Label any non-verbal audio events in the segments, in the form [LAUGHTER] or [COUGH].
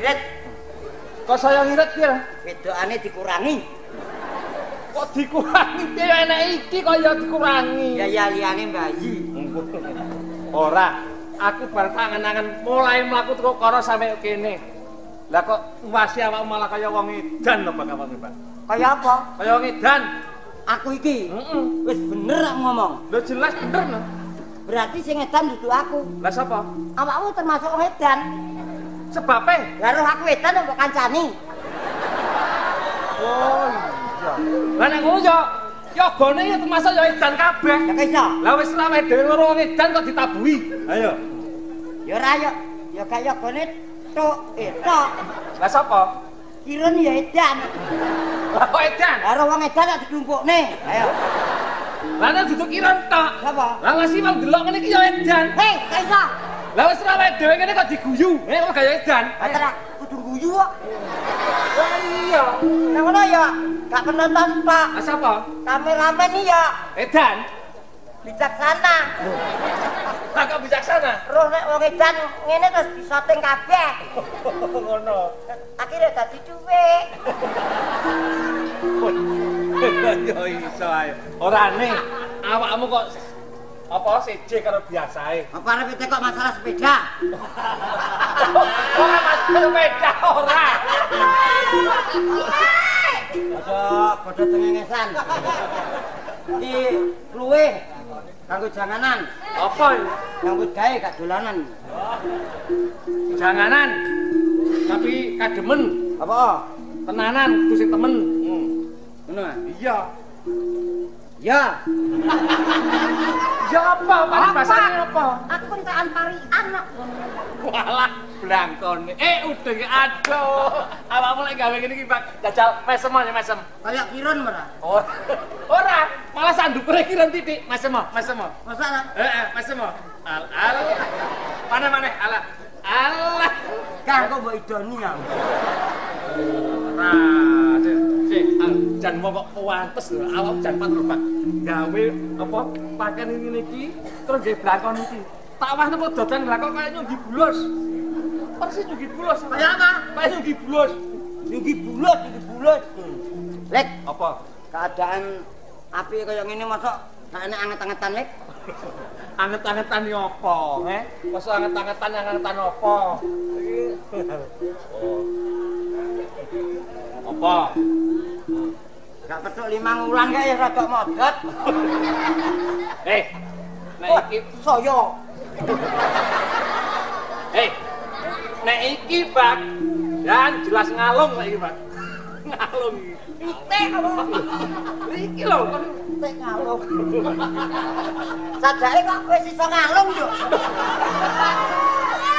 ngirit. Kok saya ngirit piye? Wedokane dikurangi. Kok dikurangi piye enek iki kok ya dikurangi. Ya ya liyane bayi. Ora, aku bar tangan-tangan mulai mlaku teko kono sampe kene. Lah kok wasi awak malah kaya wong edan Pak Kawan, Pak. Kaya apa? Kaya wong edan. Aku iki. Heeh. Wis bener aku ngomong. Lho jelas bener lho. Berarti sing edan dudu aku. Lah sapa? Awakmu termasuk wong edan. Sebabe? Lah roh aku edan kok kancani. Oh iya. Lah nek ngono ya yogane ya termasuk ya edan kabeh. Ya kaiso. Lah wis lawe dhewe loro wong edan kok ditabuhi. Ayo. Ya ora yo. Ya kaya gone tok etok. Lah sapa? Kirun ya edan. Lah kok edan? Lah roh wong edan tak diklumpukne. Ayo. Lah nek duduk kiran tok. Sapa? Lah wis wong delok ngene iki ya edan. Hei, kaiso. Lah wis lawe dhewe ngene kok diguyu. Eh kok gaya edan. Antara kudu guyu kok. Lah iya. Nang ngono ya, gak penonton Pak. Lah sapa? Kameramen iki ya Edan. bijaksana. Lah kok bijaksana. Roh nek wong edan ngene terus disoting kabeh. [LAUGHS] Ngono. Akhirnya dadi cuwek. Ya iso ae. Ora nih, awakmu kok apa seje karo biasae. Apa arep kok masalah sepeda? Ora mas sepeda ora. Aja padha cengengesan. Iki luweh kanggo janganan. Apa iki? Nyambut gawe gak dolanan. Janganan. Tapi kademen, Apa? tenanan kudu sing temen. Hmm. Ngono? Iya. Ya, Ya apa? Apa bahasane apa? aku entaan parian kok. Walah, blangkone. Eh, ki aduh. Awakmu lek gawe ngene iki, Pak. Jajal mesem aja mesem. Kayak kirun ora? Oh. Ora, malah sanduk kiran titik. Mesem, mesem. Masa lah? Eh, eh, mesem. Al al. Mana mana? Alah. Alah. Kanggo mbok idoni ya. Nah, sik, jan wong kok pantes lho, awak jan patur, Pak. Gawe apa pakaian ini iki terus gawe blakon iki. Tak wah napa dodan blakon kaya nyunggi bulos. Persis nyunggi bulos. Kaya apa? Kaya nyunggi bulos. Nyugi bulut, nyugi bulut. Lek, Apa? keadaan api kaya ngene mosok gak enak anget-angetan lek. Anget-angetan yo apa, eh? Masa anget-angetan angetan apa? Oh. Apa? Gak petuk limang wulan kae rada modot. Eh, nek iki saya. Eh, nek iki, Pak, dan jelas ngalung nek iki, Pak. Ngalung iki. Pitik apa? Iki lho, kon Pitik ngalung. Sadake kok wis iso ngalung yo.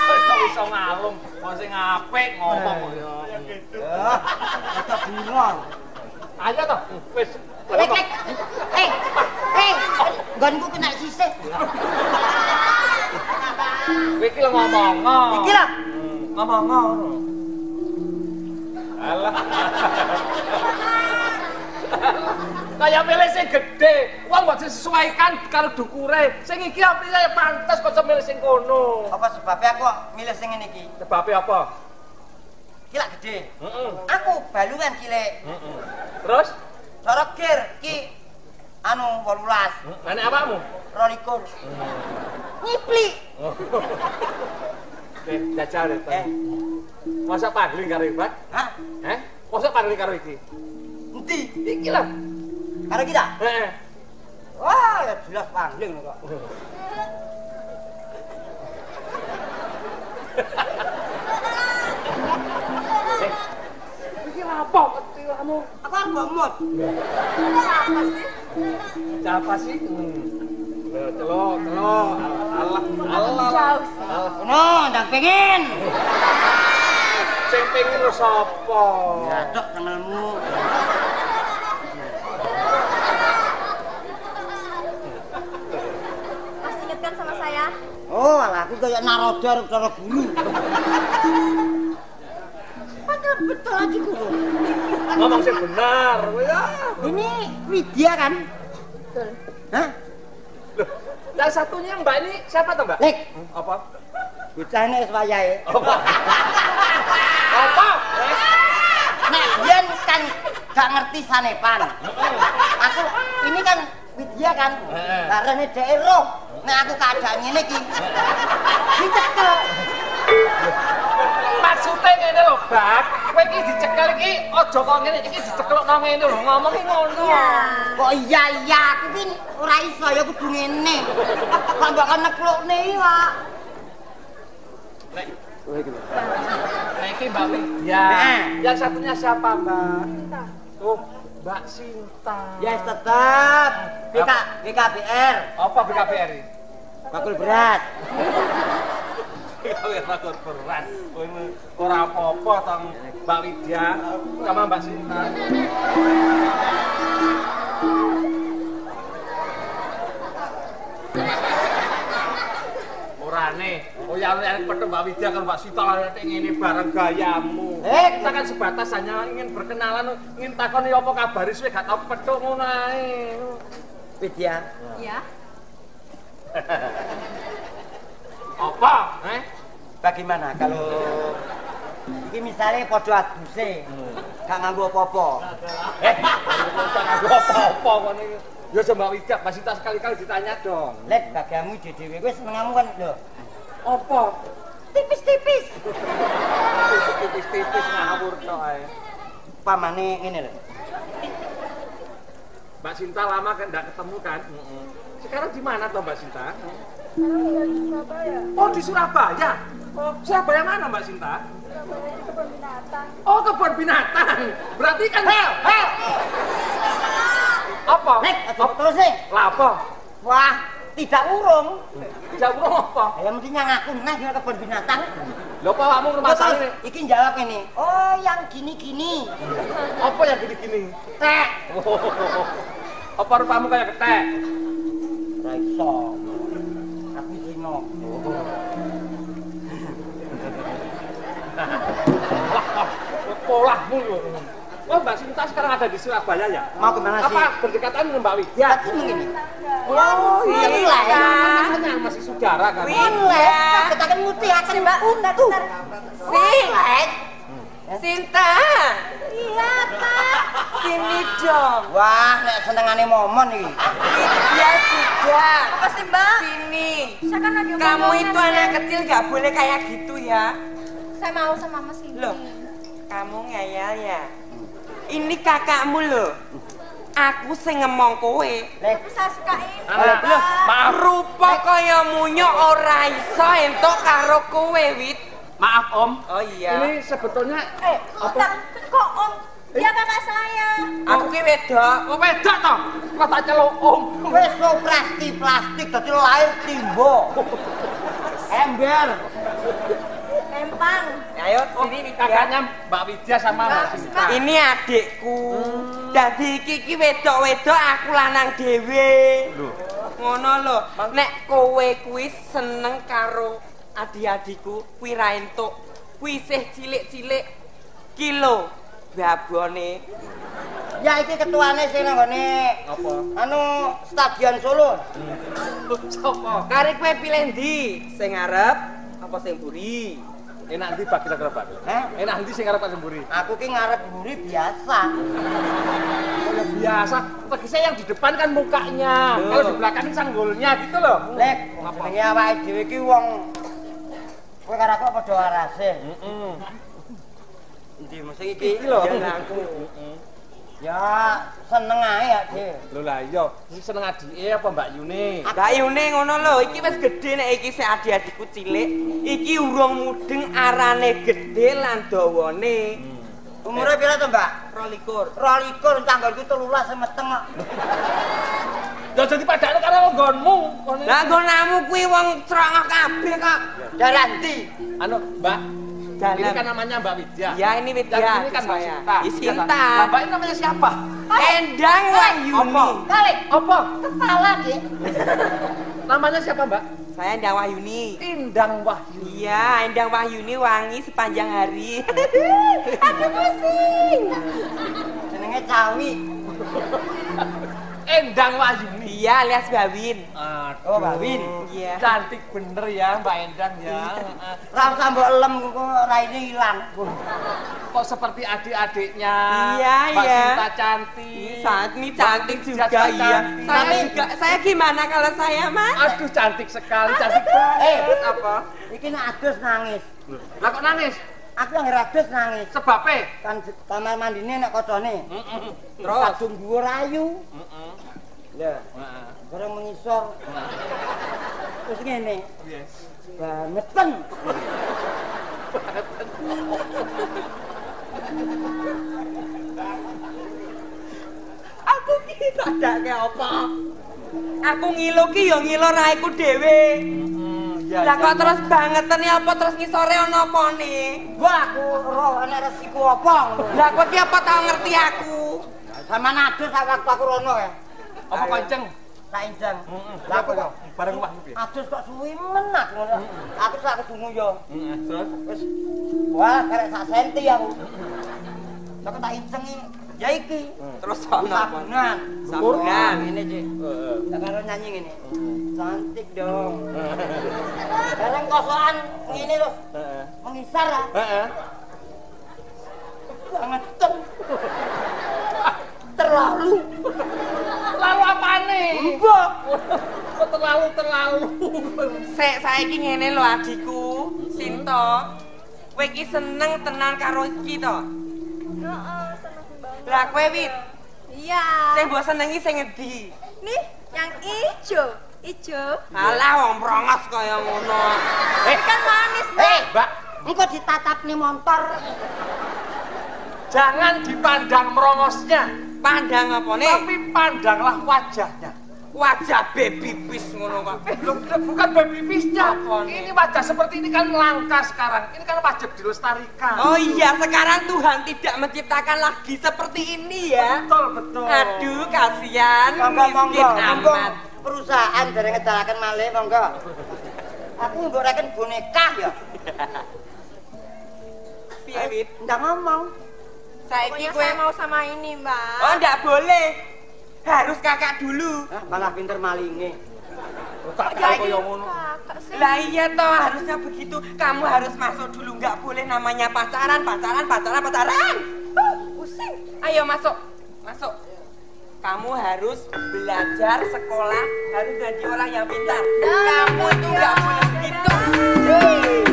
kok iso ngalung. Wong sing apik ngomong kok ya. Bingung. Ayo to, wis. Eh, eh, nggonku kena sisih. Kowe iki lho ngomong. Iki lho. ngomong ngono. Alah. Kayak milih sing gede, wong mbok disesuaikan karo dukure. Sing iki apa pantes kok milih sing kono. Apa sebabnya aku milih sing ngene iki? Sebabe apa? Iki lak gede. Heeh. Aku balungan cilik. Heeh. Terus, Cara kir iki anu 18, Lah nek awakmu? 22. Nyipli. [LAUGHS] Eh, jajal deh. Eh, Masa pagling karo Ibat? hah? Eh? Masa pagling karo iki? Endi? Iki lah. Karo kita? Heeh. Wah, ya jelas pangling kok. Eh. [LAUGHS] Iki apa ketilamu? Aku arep ngomot. Apa sih? Siapa sih? Hmm. Loh, celok, celok. Allah, Allah. Jauh sih. Allah. Ono, ndang pengen. Sing pengen lu sapa? Ya, dok cengelmu. Masih inget kan sama saya? Oh, alah aku kayak naroda cara gulu. Padahal betul aja guru. Ngomong sing benar. Ya. Ini Widya kan? Betul. Hah? Loh, yang satunya Mbak ini siapa tuh, Mbak? Lek, Apa? Bocah ini wis wayahe. Apa? Nek biyen kan gak ngerti sanepan. Aku ini kan Widya kan. Karena dhek roh. Nek aku keadaan ngene iki. Dicekel. Maksudnya ngene lho, Bak. Kowe iki dicekel iki aja kok ngene iki dicekelokno ngene lho, ngomong iki ngono. Kok iya iya aku ki ora iso ya kudu ngene. Kok mbok kan neklukne iki kok. Nek Nek iki Mbak Widya. Heeh. Yang satunya siapa, Mbak? Oh, Mbak Sinta. Ya tetep BK BKBR Apa BKBRI? bakul beras. Kowe takut berat. Kowe ini ora apa-apa tong Mbak Widya sama Mbak Sinta. Orane, oh ya yang petuk Mbak Widya kan Mbak Sinta lah nek ngene bareng gayamu. Eh, kita kan sebatas hanya ingin berkenalan, ingin takoni apa kabar wis gak tau petuk ngono ae. Widya. Ya. [LAUGHS] Apa? Eh? Bagaimana kalau iki misalnya podo aduse gak nganggo apa-apa. [LAUGHS] Eh, tak nganggo apa-apa kon iki. Ya Mbak Widya, Mbak Sinta sekali-kali ditanya dong. Lek bagamu dhewe wis senengmu kan lho. Apa? Tipis-tipis. Tipis-tipis ngawur tok ae. Pamane ngene lho. Mbak Sinta lama kan enggak ketemu kan? Sekarang di mana toh Mbak Sinta? Oh di Surabaya. Oh, Surabaya mana Mbak Sinta? Oh kebun binatang. Berarti kan Hel, hel. apa? Aja terus sih. Lah apa? Wah, tidak urung. Tidak urung apa? Ya mestinya ngaku nang di kebun binatang. Lho apa kamu rumah sakit? iki jawab ini. Oh, yang gini-gini. Apa yang gini-gini? Tek. Apa rupamu kayak ketek? Ora iso. Aku Cina. Polahmu lho. Oh Mbak Sinta sekarang ada di Surabaya ya? Mau ke mana sih? Apa berdekatan dengan Mbak Widya? Tapi begini. Oh, iya. Makanya masih saudara kan? Lek, katakan mutih akan Mbak, bentar, bentar. Sing. Sinta. Iya, Pak. Sini dong. Wah, nek senengane momon iki. Iya juga. Apa sih, Mbak? Sini. Saya kan lagi Kamu itu anak kecil gak boleh kayak gitu ya. Saya mau sama Mas ini. Loh, kamu ngeyel ya. Ini kakakmu loh. Aku sing ngemong kowe. Lek. Alah, Loh, maaf rupa kaya munyo ora iso entuk karo kowe, Wit. Maaf Om. Oh iya. Ini sebetulnya Eh, bentar. kok Om? Dia kakak saya. Aku ki wedok. Oh beda toh. Kok tak celuk Om. wis plastik plastik dadi lahir timbo. [LAUGHS] Ember. Empang. Ayo Oh, sini kakaknya Mbak Widya sama Mbak Sinta. Ini adikku. Dadi iki ki wedok-wedok aku lanang dhewe. Ngono lho. Nek kowe kuwi seneng karo adik-adikku, kuwi ra entuk. Kuwi isih cilik-cilik. Kilo babone. Ya iki ketuane sing nang ngene Apa? anu Stadion Solo. [LAUGHS] Sopo? Kari kowe pilih ndi? Sing ngarep apa sing buri? Enak ndi Pak kira-kira Pak? Hah? Enak ndi sing arep Pak Semburi? Aku ki ngarep buri biasa. Ya biasa, tegese yang di depan kan mukanya. Loh. Kalau di belakang ini sanggulnya gitu loh. Lek, Apa? jenenge awake dhewe ki wong kowe karo aku padha warase. Heeh. Endi mesti iki Iki lho. Ya aku. Ya seneng ae ya, Dik. Lho lah iya, seneng adike apa Mbak Yuni? Mbak Yune ngono lho, iki wis gedhe nek iki sing adik-adikku cilik. Iki urung mudeng arane gedhe lan dawane. Umure pira to, Mbak? 22. 22 tanggalku 13 sing meteng kok. Ya jadi padane karo nggonmu. Lah nggonamu kuwi wong cerongoh kabeh kok. Dalan ndi? Anu, Mbak. Dalam. Ini kan namanya Mbak Widya. Ya ini Widya. Yang ini kan Mbak saya. Sinta. Ya, Sinta. Mbak ini namanya siapa? Endang Wahyuni. Kali Apa? kepala, Dik. [LAUGHS] Namanya siapa, Mbak? Saya Endang Wahyuni. Indang Wahyu. Iya, Endang Wahyuni wangi sepanjang hari. Aduh pusing. Jenenge Cawi. [LAUGHS] Endang Wahyuni. Iya, alias Bawin. Aduh. Oh, Mbak Win. Iya. Cantik bener ya Mbak Endang ya. Heeh. Ra usah mbok elem kok raine ilang. Kok seperti adik-adiknya. Iya, Mbak iya. Sinta cantik. Saat ini cantik Mbak juga, Jaja iya. Saya juga, saya gimana kalau saya, Mas? Aduh cantik sekali, cantik banget. Eh, apa? Iki nek adus nangis. Lah kok nangis? Aku yang adus nangis. Sebabnya? Kan kamar mandine nek kocone. Heeh. Terus kadung dhuwur ayu. Heeh. Ya, Heeh. bareng mengisor. Terus ngene, Yes. bangeten. Aku ki sadake apa? Aku ngilu ki ya ngilo raiku dhewe. Iya. Lah kok terus bangetene apa terus ngisore ana apane? Wah, aku roh ana resiku apa ngono. Lah kok ki apa tau ngerti aku? Sama adus sak waktu aku rono ya. Apa kenceng? Tak injang. Heeh. Lah aku kok bareng wah adus kok suwi menak ngono. Aku sak kedungu yo. Heeh. Terus Wis wah karek sak senti aku. Lah kok tak incengi ya iki. Terus apa? Sabunan. Sabunan. Ngene, Cik. Tak karo nyanyi ngene. Cantik dong. Bareng kosokan ngene terus Heeh. mengisar ah. Heeh. Bangetan. Terlalu. Lalu apane? Mbok. Kok terlalu terlalu. Sek saiki ngene lho adikku, Sinto. Kowe iki seneng tenan karo iki to? Heeh. Lah kowe wit, Iya. sing mbok senengi sing ngendi? Nih, yang ijo. Ijo. Alah wong prongos kaya ngono. Eh, kan manis, Mbak. Eh, Mbak, engko ditatap nih motor. jangan dipandang merongosnya, Pandang apa nih? tapi pandanglah wajahnya. Wajah baby pis ngono kok. Bukan baby nih? Ini wajah seperti ini kan langka sekarang. Ini kan wajib dilestarikan. Oh iya, sekarang Tuhan tidak menciptakan lagi seperti ini ya. Betul, betul. Aduh, kasihan Monggo monggo. miskin Monggo. amat. Perusahaan dari ngedalaken malih monggo. Aku mbok reken boneka ya. Piye, Wit? Ndak ngomong. Saiki saya mau sama ini, Mbak. Oh, ndak boleh. Harus kakak dulu. Hah, malah pinter malinge. Jadi kaya ngono. kakak sih. Lah iya toh, harusnya begitu. Kamu harus masuk dulu, nggak boleh namanya pacaran, pacaran, pacaran, pacaran. Huh, pusing. Ayo masuk, masuk. Kamu harus belajar sekolah, harus jadi orang yang pintar. Kamu itu nggak boleh begitu.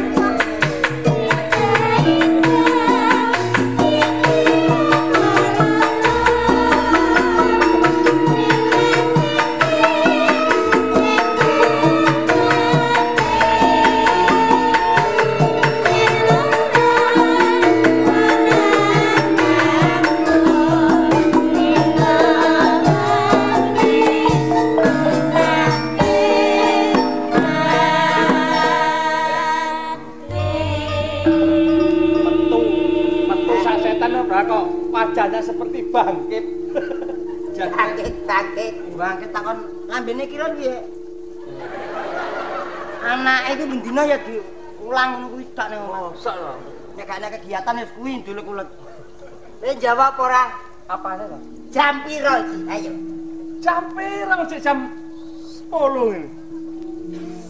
Takon lambene kira piye? Anak itu bendina ya diulang ngono kuwi tak ning omah. mosok. Nek gak ada kegiatan wis kuwi dulu kulet. Kowe jawab ora? Apane to? Jam piro iki? Ayo. Jam pirang sik jam 10 ini.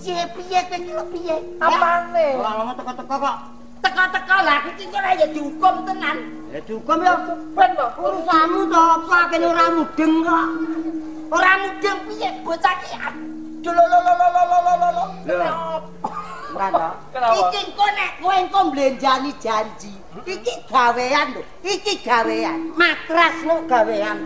Piye piye kowe iki piye? Apane? Ora ngono teko-teko kok. Teko-teko lah iki kok ya dihukum tenan. Ya dihukum ya ben kok urusanmu to apa kene ora mudeng kok. Ora mudeng piye bocah ki. Lho lho lho lho lho lho lho lho. Kenapa? Kenapa? Iki kok nek kowe engko mblenjani janji. Iki gawean lho. Iki gawean. Matras no gawean.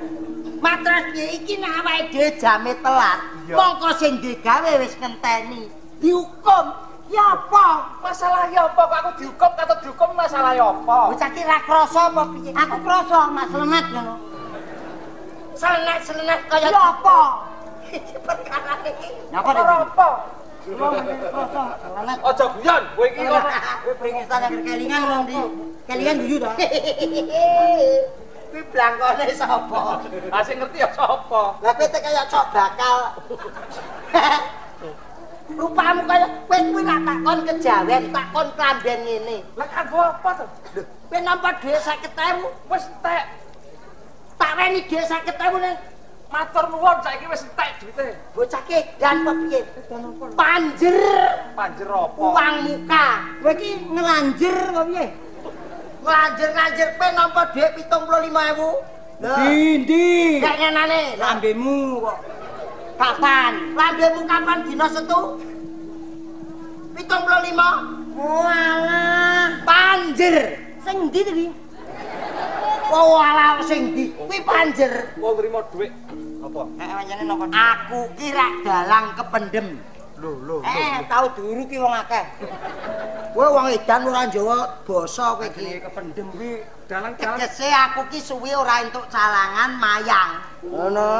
Matras piye iki nek awake dhewe jame telat. Mongko sing digawe wis ngenteni. Dihukum. Ya apa? Masalah ya apa kok aku dihukum kata dihukum masalah ya apa? Bocah ki ra krasa apa piye? Aku krasa Mas Lemet ngono. Selenet-selenet kaya ya apa? Iki perkara iki. Napa Ora apa? Krasa selenet. Aja guyon, kowe iki kok Kowe pringesan yang kelingan wong di kelingan guyu to. Kuwi blangkone sapa? Ah sing ngerti ya sapa? Lah kowe kaya cok bakal. Rupamu kaya kowe kuwi nak takon kejawen, takon klamben ngene. Lah kanggo apa to? Lho, Kowe nampa dhuwit 50.000, wis tek tak reni dhuwit 50.000 ning matur nuwun saiki wis entek duwite. Bocah ki dan apa piye? Panjer Panjer apa? uang muka. Kowe iki ngelanjer apa piye? Ngelanjer-nganjer pe nampa dhuwit 75.000. Lho. Ndi? Kayak ngenane lambemu kok. Kapan? Lambemu kapan dina setu? 75. Walah, panjer. Sing ndi to iki? Oh, walah sing ndi? Kuwi panjer. Wong nrimo dhuwit apa? Heeh, pancene napa? Aku ki rak dalang kependem. Lho, lho. Eh, tau duru ki wong akeh. Kowe wong edan ora njawa basa kowe iki. Kependem kuwi dalang-dalang. Tegese aku ki suwi ora entuk calangan mayang. Ngono.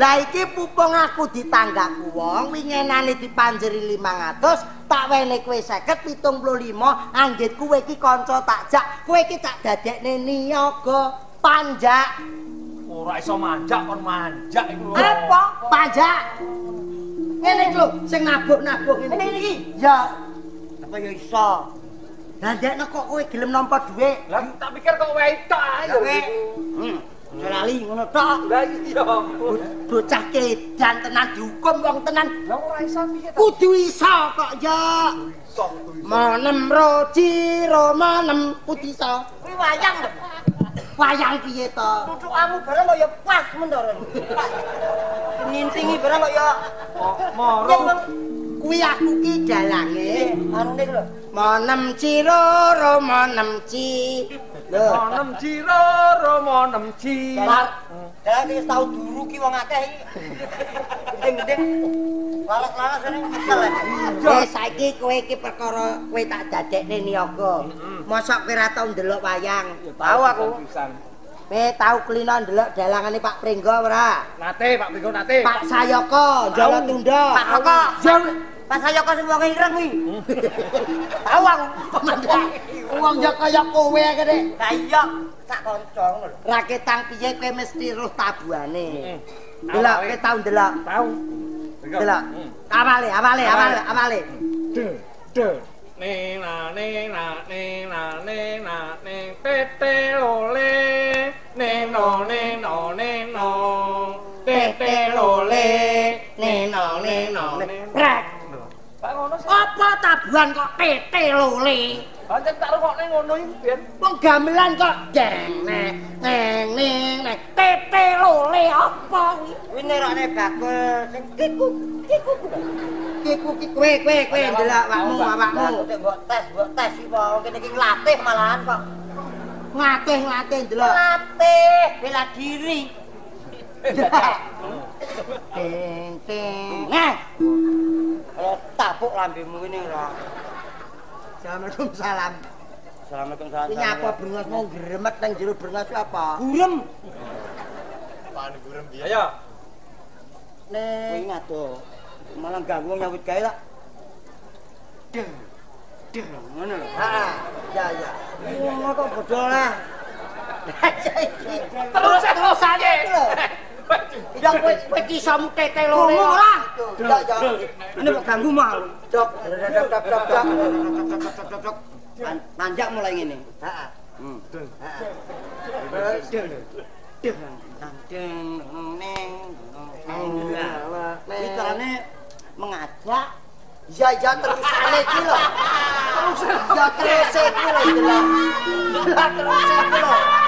Lah iki pupung aku ditanggaku wong wingenane dipanjeri 500, tak wene kowe 50 75, anggit kowe iki kanca tak jak, kowe iki tak dadekne niaga panjak. Ora iso manjak kon manjak iku lho. Apa? Panjak. Ngene iki lho, sing nabuk-nabuk ngene iki. Ya. Apa ya iso? Lah ndekne kok kowe gelem nampa dhuwit? Lah tak pikir kok wae tok Ya. Hmm. Lali ngono tok. Lah iya. Bocah kedan tenan dihukum wong tenan. Lah ora iso piye ta? Kudu iso kok ya. Iso kudu iso. Manem roji romanem kudu iso. Kuwi wayang lho. Wayang piye to? Tutukamu barang kok ya pas mendoro. Nintingi barang kok ya Moro. Kuwi aku ki dalange anune lho. Manem ciroro manem ci. Lho. Monem jiro romonem ji. Dalang ki tau duru ki wong akeh iki. Gendeng-gendeng. Lalas-lalas ini kesel. Eh saiki kowe iki perkara kowe tak dadekne niaga. Mosok kowe ora tau ndelok wayang. Tahu aku. Kowe tau klina ndelok dalangane Pak Pringgo ora? Nate Pak Pringgo nate. Pak Sayoko, Jawa Tunda. Pak Koko. Pak Sayoko sing wong ireng kuwi. Tahu aku. Wong ya kaya kowe kene. Lah iya, sak kanca ngono lho. Raketang piye kowe mesti roh tabuhane. Delok kowe tau. Tahu. Pringgo. Delok. Hmm. Awale, awale, awale, awale. De, de. Nena nena nena nena ne tete lole neno neno neno tete lole neno neno Brek. Pak ngono sih. Apa tabuhan kok tete lole? Pancen tak rungokne ngono iki biyen. Wong gamelan kok jeng neng neng neng neng tete lole apa kuwi? Kuwi nerone bakul sing kiku kiku. Kiku kiku kowe kowe kowe ndelok awakmu awakmu. Mbok tes mbok tes iki wong kene iki nglatih malahan kok. Nglatih nglatih ndelok. Nglatih bela diri. Ting ting. Kalau tapuk lambemu ini ora. Assalamualaikum salam. Assalamualaikum salam. Ini apa brengas mau gremet nang jero brengas itu apa? Gurem. Apaan gurem dia? Ayo. Kowe ingat to. Malah ganggu nyambut gawe tak. Deng. Deng ngono lho. Heeh. Ya ya. Ngono kok bodho lah. Terus terus aja. Ya kowe kowe ki iso mutete lho. Ngomong ora. Ya ya. Ini kok ganggu mal. Dok. Dok dok dok dok. Nanjak mulai ngene. Heeh. Hmm. Heeh. Deng. Deng. Deng. Neng. Iki carane mengajak Ya ya terusane iki lho. [LAUGHS] Terus ya terus iki lho. Ya terus iki lho.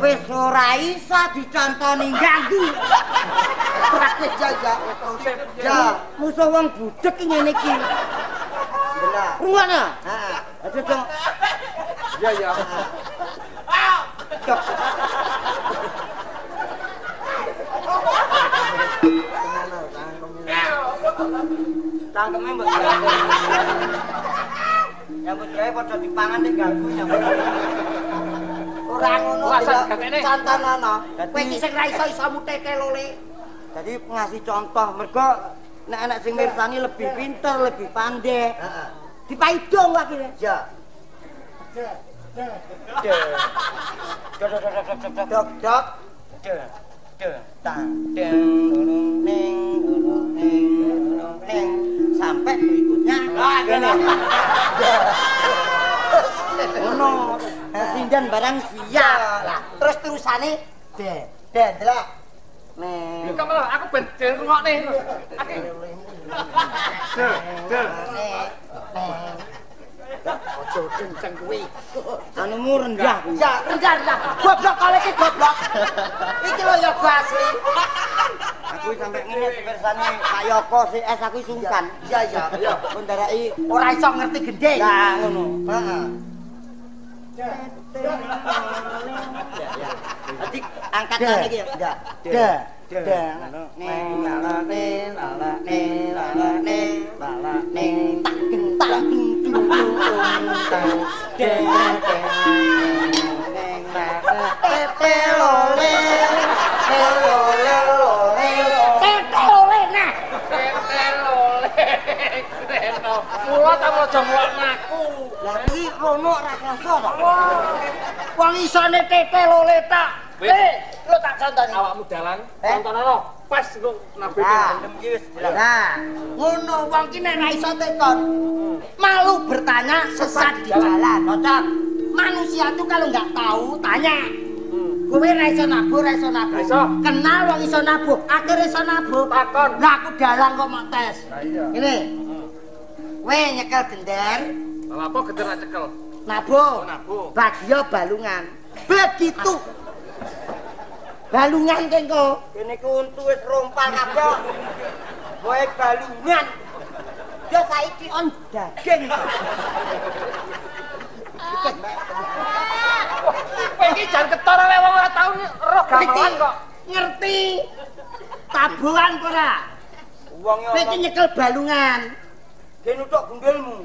Wis ora iso dicontoni ganggu. Praktis ya ya. Ya, musuh wong budek iki ngene iki. Delok. Rungokno. Heeh. Aja dong. Ya ya. Cangkeme mbok Nyambut gawe padha dipangan nek ganggu nyambut. Ora ngono. Santanana. Kowe iki sing ra iso iso muteke lole. Jadi ngasih contoh mergo nek anak sing mirsani lebih pinter, lebih pandai. Heeh. Dipaidong lagi. Ya. Dok dok dok dok neng nung neng sampai berikutnya ah gini ngono sindan barang siap lah terus terusane de de delok Neng. Iki malah aku ben rungokne. Aki. Del, del. Ojo kenceng kuwi. Anumu rendah. Ya, rendah, rendah. Goblok kali iki goblok. Iki lho ya asli. Aku sampe ngene pirsane Pak Yoko si es aku sungkan. Iya, iya. Ya, mendarai ora iso ngerti gendeng. Lah ngono. Heeh. Nanti angkat tangan iki ya. Da. Da. Neng lala neng tak gentak dung dung nah ta aja ngelokno aku. Lah iki rono ora krasa to wong isone tete lole tak Wis. eh lo tak contoni Awakmu dalan Eh? tontonono pas engko nabe. Iki wis jelas. Nah, ngono wong ki nek ra iso tekon. Malu bertanya sesat di jalan. Cocok. Manusia tuh kalau nggak tahu tanya. Kowe ra iso nabuh, ra iso nabuh. Kenal wong iso nabuh, akhirnya iso nabuh. Takon. Lah aku dalang kok mau tes. Lah iya. Ini. Kowe nyekel gender, Lah apa geder ra cekel? nabuh. Oh, nabuh. Bagio balungan. Begitu. Balungan kengko. Kene ku untu wis rompal kabeh. Kowe balungan. Yo saiki on daging. Kowe iki jan ketara lek wong ora tau roh gamelan kok. Ngerti. Tabungan kok ora? Wong yo Kowe iki nyekel balungan. gen utuk gundulmu.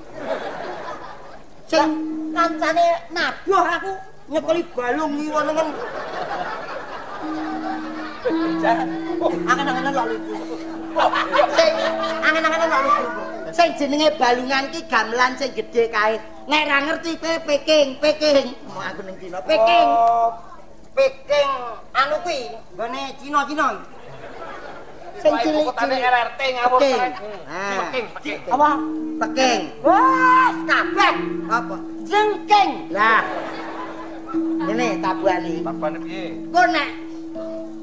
Sing kancane nabuh aku nyekeli balung. Angen-angenan lak lucu. Sing angen-angenan lak lucu. Sing jenenge balungan ki gamelan sing gedhe kae. Nek ra ngerti kowe peking, peking. Aku ning dina peking. Oh, Peking anu kuwi Gone Cina-Cina. Wae cilik pokokane RRT ngawur Peking. Ah. Peking, peking. Apa? Peking. Wes kabeh. Apa? Jengking. Lah. Ini tabuane. Tabane piye? Ku nek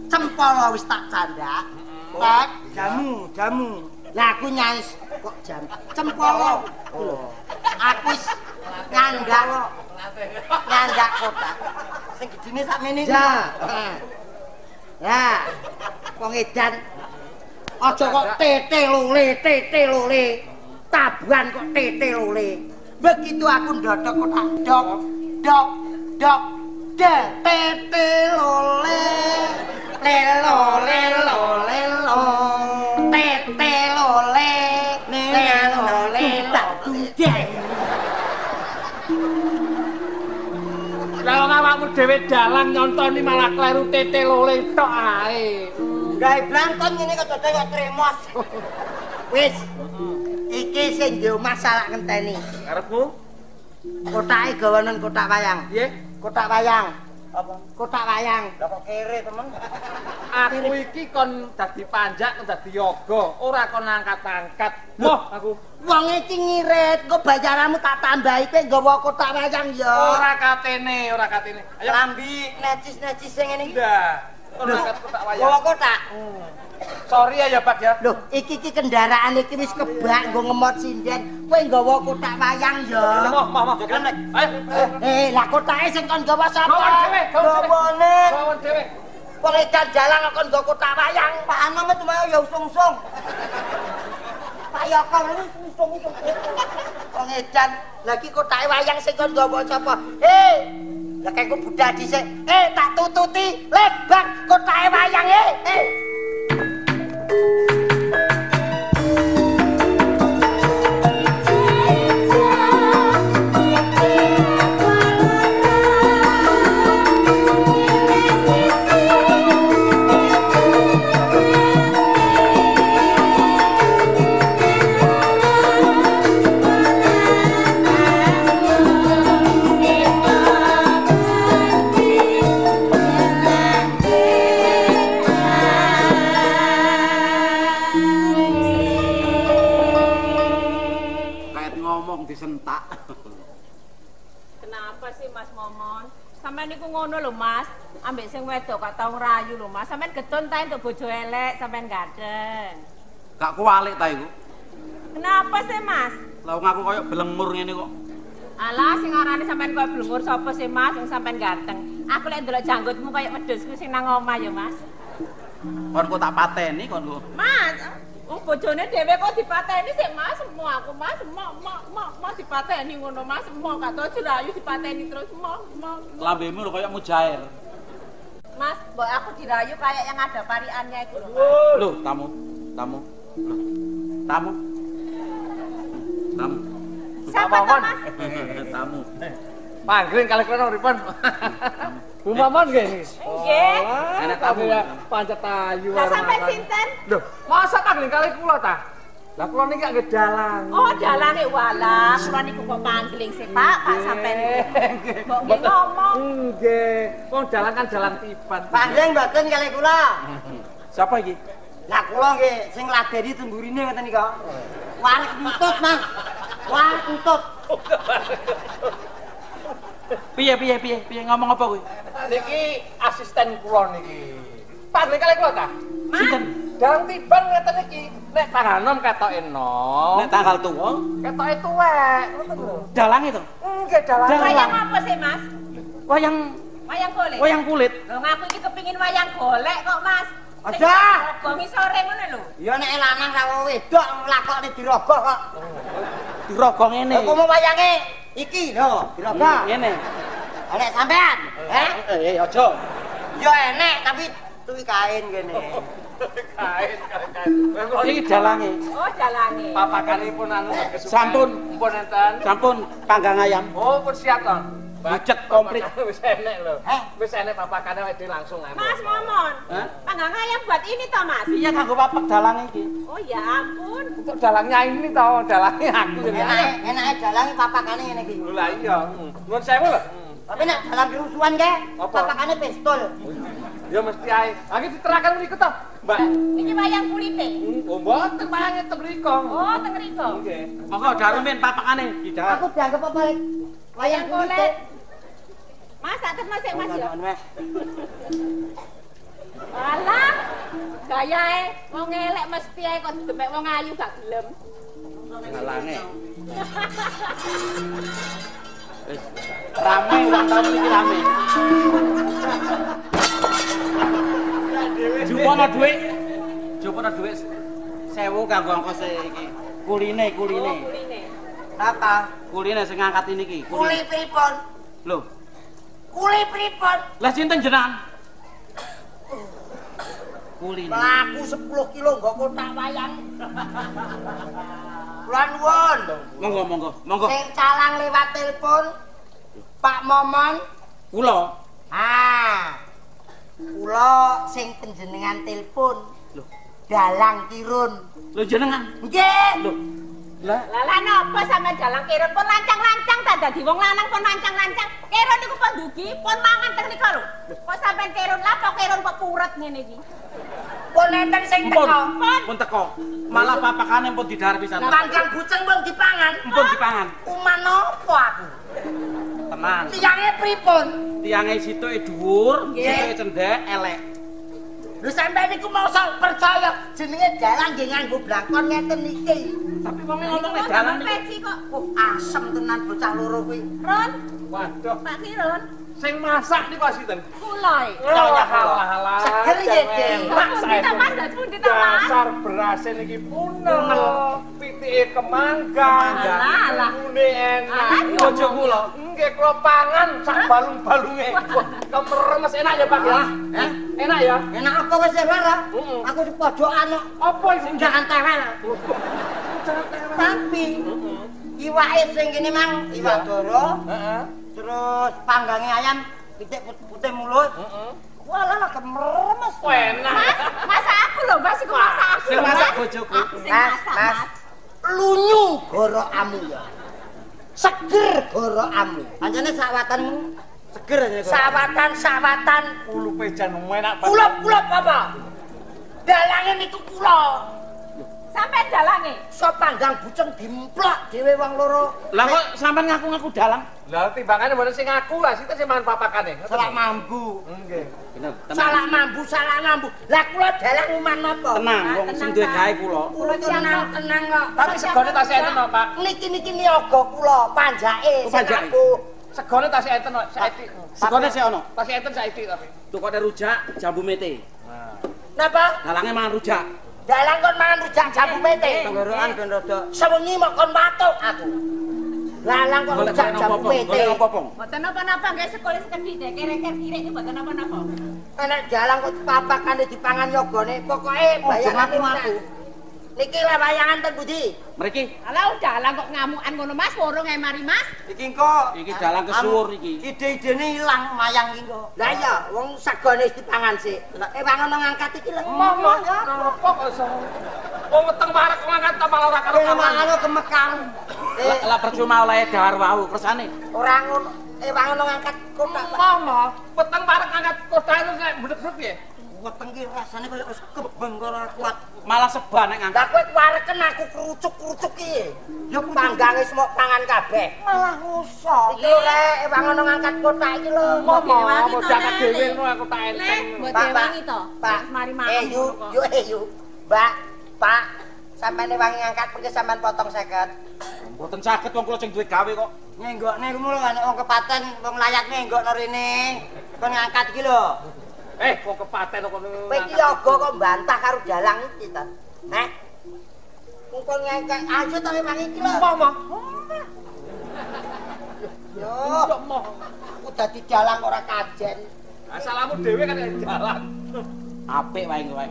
cempala wis tak candak. Tak jamu, jamu. Lah aku nyais kok jam. Cempala. Oh. Aku wis nyandak nyandak kotak. Sing gedine sakmene. Ya. Ya. Wong edan aja kok tete lole, tete lole. Tabuhan kok tete lole. Begitu aku ndodok kotak dok, dok, dok, de tete lole. Lelo lelo lelo. Tete lole. Lelo lelo. Dudek. Lah wong awakmu dhewe dalang nyontoni malah kleru tete lole tok ae. Gawe blangkon ngene kok dodol kok tremos. Wis. Iki sing yo masalah ngenteni. Karepmu? Kotake gawanen kotak wayang. Piye? Kotak wayang. apa? Kotak wayang. Lah kok kere temen. Aku iki kon dadi panjak, kon dadi yoga, ora kon angkat-angkat. Moh aku. Wong iki ngirit, kok bayaranmu tak tambahi kowe nggawa kotak wayang ya. Ora katene, ora katene. Ayo. Lambi necis-necis sing ngene iki. Ndak. Kon Bawa kotak. Sorry ya Pak ya. Loh, iki iki kendaraan iki wis kebak nggo ngemot sinden. Kowe nggawa kotak wayang ya. Moh, moh, moh. Ayo. Eh, lah kotake sing kon nggawa sapa? Gawan dhewe, gawan dhewe. Wong edan dalan kok nggawa kotak wayang. Pak Anom itu mau ya usung-usung. Pak Yoko ini usung-usung. Wong edan lagi kotake wayang sing kon nggawa sapa? Hei, lah kayak ku budal dhisik. Eh, tak tututi lebak kotake wayang eh. Sampean niku ngono lho, Mas. Ambek sing wedok gak tau ngrayu lho, Mas. Sampean gedon ta entuk bojo elek, sampean gandeng. Gak kualik ta iku. Kenapa sih, Mas? Lah wong aku koyo belemur ngene kok. Alah sing arane sampean koyo blungur sapa sih, Mas? Sing sampean ganteng. Aku lek ndelok janggutmu koyo wedhusku sing nang omah ya, Mas. Kon kok tak pateni kon kok. Mas, wong bojone dhewe kok dipateni sik, Mas. Mo aku, Mas. Mo mo mo mo dipateni ngono, Mas. Mo gak tau dirayu dipateni terus. Mo mo. mo. Lambemu lho koyo mujair. Mas, mbok aku dirayu kayak yang ada pariannya itu loh. Lho, tamu. Tamu. Lho. Tamu. Tamu. Siapa Mas? [LAUGHS] tamu. Panggilin kali kena pripun? [LAUGHS] Bu Mamon nggih ini. Nggih. Enak tamu. Pancet ayu. Lah sampean sinten? Lho, masa panggilin kali kula ta? Lah kula niki nggih dalang. Oh, dalane walah. Kula niku kok panggiling sih, Pak. Pak sampean niku. Mbok nggih ngomong. Nggih, wong dalang kan dalang tiban. Panjang mboten kali kula. Siapa iki? Lah kula nggih sing ladeni temburine ngoten nika. Warek entut, Mas. Warek entut. Piye piye piye piye ngomong apa kowe? Niki asisten kula niki. Panggilin kali kula ta? Sinten? Dalang tiban ngeten iki. Nek tanggal enom ketoke enom. Nek tanggal tuwa, ketoke tuwek. Ngoten lho. dalang itu. Nggih dalang. Wayang apa sih, Mas? Wayang Wayang golek. wayang kulit. Lho aku iki kepengin wayang golek kok, Mas. Aja. Gongi sore ngono lho. Ya nek lanang karo wedok lakokne dirogoh kok. Dirogong ngene. Apa mau wayange iki lho, dirogoh. Ngene. Nek sampean, eh? Eh, eh, aja. Ya enek tapi tuwi kain kene. Kain, kain. Iki dalange. Oh, dalange. Papakanipun anu. Sampun. Pun enten. Sampun panggang ayam. Oh, pun siap to. Bucet komplit. Wis enek lho. Heh. Wis enek papakane wis langsung anu. Mas Momon. Panggang ayam buat ini toh, Mas? Iya kanggo papak dalange iki. Oh ya ampun. Untuk dalangnya ini to, dalangnya aku jadi Enake dalange papakane ngene iki. Lho lah iya. Nuwun sewu lho. Tapi nek dalam kerusuhan ke, Apa? papakane pistol. Ya mesti ae. Lagi diterakan mriku to, Mbak. Iki wayang kulite. Oh, mboten wayange teng mriku. Oh, teng riko. Nggih. Monggo darumin papakane. Aku dianggap apa lek? Wayang golek. Mas, tak terima sik, Mas ya. Alah. Gayae wong elek mesti ae kok dempek wong ayu gak gelem. Dalange. Wis rame ulang tahun iki rame. Jupono dhuwit. Jupono dhuwit sewu kanggo ongkos iki. Kuline, kuline. Oh, kuline. Apa? Kuline sing ngangkat ini iki. Kuli pripun? Lho, Kuli pripun? lah sinten jenengan? Kuline. Melaku 10 kilo nggo kotak wayang. Kula nuwun. Monggo, monggo, monggo. Sing calang lewat telepon Pak Momon. Kula. Ah. Kula sing penjenengan telepon. Loh. Dalang Kirun. Lho jenengan. Nggih. Lho. Lah Lah napa sampean jalan kirun pun lancang-lancang ta dadi wong lanang pun lancang-lancang. Kirun niku pun dugi pun mangan teng nika lho. Kok sampean kirun lah kok kirun kok puret ngene iki. Pun enten sing Pun, teko. pun teko. Malah papakane pun didahar pisan. Panggang buceng wong dipangan. Pun dipangan. Kuman apa aku? Tenan. Tiyange pripun? Tiange situke dhuwur, situke cendhek, elek. Lho sampeyan niku mau sok percaya jenenge dalang nggih nganggo blangkon ngeten iki. Tapi wong ngomong Kok dalan sampean peci kok. Oh, asem tenan bocah loro kuwi. Ron, Waduh, Pak Kirun, sing masak niku sinten? kula iki. Oh, halah halah. Seger ya, saya. kita Mas, dan pun Mas. Dasar beras niki punel. Pitike kemangga. Alah, alah. Bune enak. Bojo kula. Nggih kula pangan sak balung-balunge. Wah, Kemeremes enak ya, Pak ya? Hah? Enak ya? Enak apa wis ora? Heeh. Aku di pojokan kok. Apa iki? Jangan [LAUGHS] tewel. Tapi iwake sing kene mang iwak doro, Heeh. Terus panggange ayam pitik put- putih mulus. Heeh. Walah lah kemeremes. Wah, enak. Mas, masak aku lho, Mas iku masak aku Sing masak Mas. bojoku. Sing Mas, masak, Mas. Lunyu gorokamu ya. Seger gorokamu. Pancene sawatanmu seger aja. Sawatan-sawatan Ulupe jan enak banget. Kulop-kulop apa? Dalange niku kula. Sampai dalange. So panggang buceng dimplok dhewe wong loro. Lah kok sampean ngaku-ngaku dalang? Lah timbangane mboten sing ngaku lah, sing sing mangan papakane. Salah mambu. Nggih. Bener, Salah mambu, salah mambu. Lah kula dalang uman napa? Tenang, wong sing duwe gawe kula. Kula tenang, tenang kok. Tapi segone tasih enten kok, Pak. Niki-niki niaga kula, panjake sing aku. Segone tasih enten kok, saiki. Segone sik ono. Tasih enten saiki tapi. Tukokne rujak jambu mete. Napa? Dalange mangan rujak. Dalang kon mangan rujak jambu mete. Tenggorokan ben rada Sewengi mok kon matuk aku. Lalang kon rujak jambu mete. golek opo-opo. Mboten napa-napa nggih sekolah sekedhik dek kere-kere kirek iki mboten napa-napa. Nek dalang kok papakane dipangan yogane, pokoke bayangane aku. Niki lah wayangan ten Budi. Mriki, Ala dalang kok ngamukan ngono Mas, warung ae mari Mas. iki kok iki dalang kesuwur iki. ide-idene ilang mayang iki kok. Lah iya, wong sagone wis dipangan sik. Eh wangono ngangkat iki lho. Mama, kok kok iso. Wong weteng marek ngangkat ta malah ora karo kawan. mangono kemekang. Lah Eh lah percuma oleh dahar wau kersane. ora ngono. Eh wangono ngangkat kotak. Mama, weteng marek ngangkat kotak itu nek blek-blek piye? Weteng ki rasane koyo wis kebeng karo kuat. Malah seban nek ngangkat. Lah kowe wareken aku kerucuk-kerucuk iki. Ya panggange semok pangan kabeh. Malah rusak. Iki rek eh, wangono ngangkat kotak iki lho. Mau to, jangan dhewe ngono aku tak enteng. mbok Pak, dewangi to. Pak, mari makan. Eh yu, ngono kok. yu eh yu. Mbak, Pak, sampeyan wangi ngangkat pergi sampean potong seket. Mboten saged wong kula sing duwe gawe kok. Nyenggokne kuwi lho ana wong kepaten, wong layak nyenggokno rene. Kon ngangkat iki lho. Eh, kok kepaten kok ngono. Kowe iki yoga kok bantah karo dalang iki to. Heh. Kon ngangkat aja to wangi iki lho. Mama. Yo, Kok mau. aku dadi dalang ora kajen. Asalamu dhewe kan yang jalan. Apik wae kowe.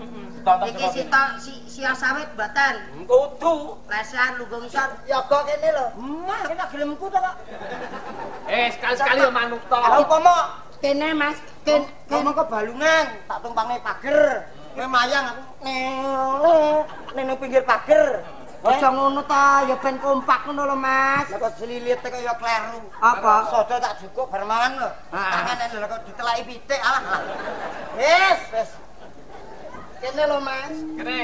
Iki sita si sia sawit mboten. Kudu. Lesan lungguh ngisor yoga kene lho. Mah kena gelemku to kok. Eh, sekali-sekali yo manuk to. Kalau umpama kene Mas, ken kene kok balungan, tak tumpangne pager. Kowe mayang aku neng neng pinggir pager. Aja ngono ta, ya ben kompak ngono lho Mas. Lah kok selilite kok ya kleru. Apa? Sodo tak cukup bar mangan lho. Tangan lho kok ditelaki pitik alah. Wis, wis. Kene lho Mas. Kene.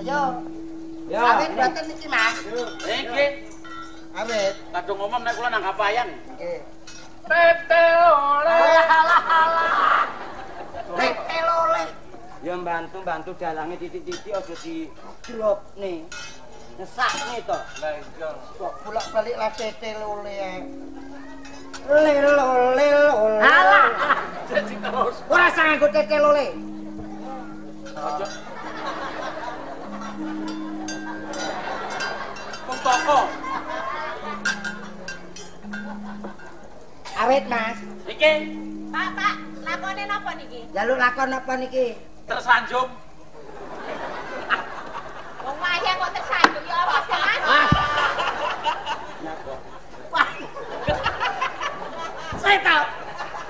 Ayo. Ya. Awit mboten iki Mas. Iki Awit. kadung ngomong nek kula nanggap wayang. Nggih. Tete oleh. Alah alah alah. Tete loleh. Ya bantu-bantu dalange titik-titik aja di drop nih. Ngesak nih to. Lah iya. Kok bolak-balik lah tete loleh. Lel loleh loleh. Alah. Jadi terus. Ora sanggo tete loleh. Wong toko. Awit Mas. Iki Pak, Pak, lakone napa niki? Jaluk lakon apa niki? tersanjung. Wong wayang kok tersanjung ya apa sih, Mas? Saya tahu.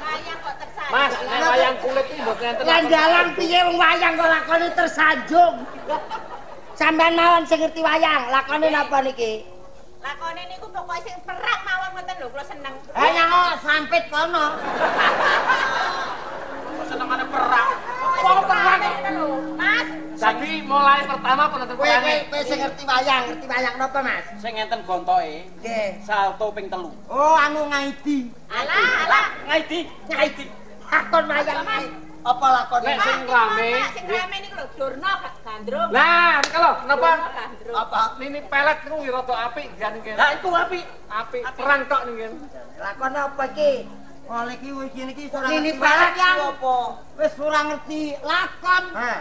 Wayang kok tersanjung. Mas, nek wayang kulit iki mboten enten. Lan dalang piye wong wayang kok lakone tersanjung. Sampeyan mawon sing ngerti wayang, lakone napa niki? Lakone niku pokoke sing ngoten lho, kula seneng. Eh nyang sampit kono. Senengane perang. Wong perang lho, Mas. Jadi mulai pertama apa nonton Kowe kowe sing ngerti wayang, ngerti wayang napa Mas? Sing enten gontoke Nggih. salto ping telu. Oh, anu ngaidi. Alah, alah. Ngaidi, ngaidi. Lakon wayang Mas. Apa lakone? Nek sing rame, Sing rame niku lho, Durna Gandrung. Lah, kalau kenapa? Durna Gandrung. Apa? Ini pelet niku ya rada apik jan nggih. Lah iku api. Apik perang tok nggih. Lakon apa iki? Oleh iki wis iki iki ora Ini ngerti pelet yang apa. Wis ora ngerti lakon. Ha.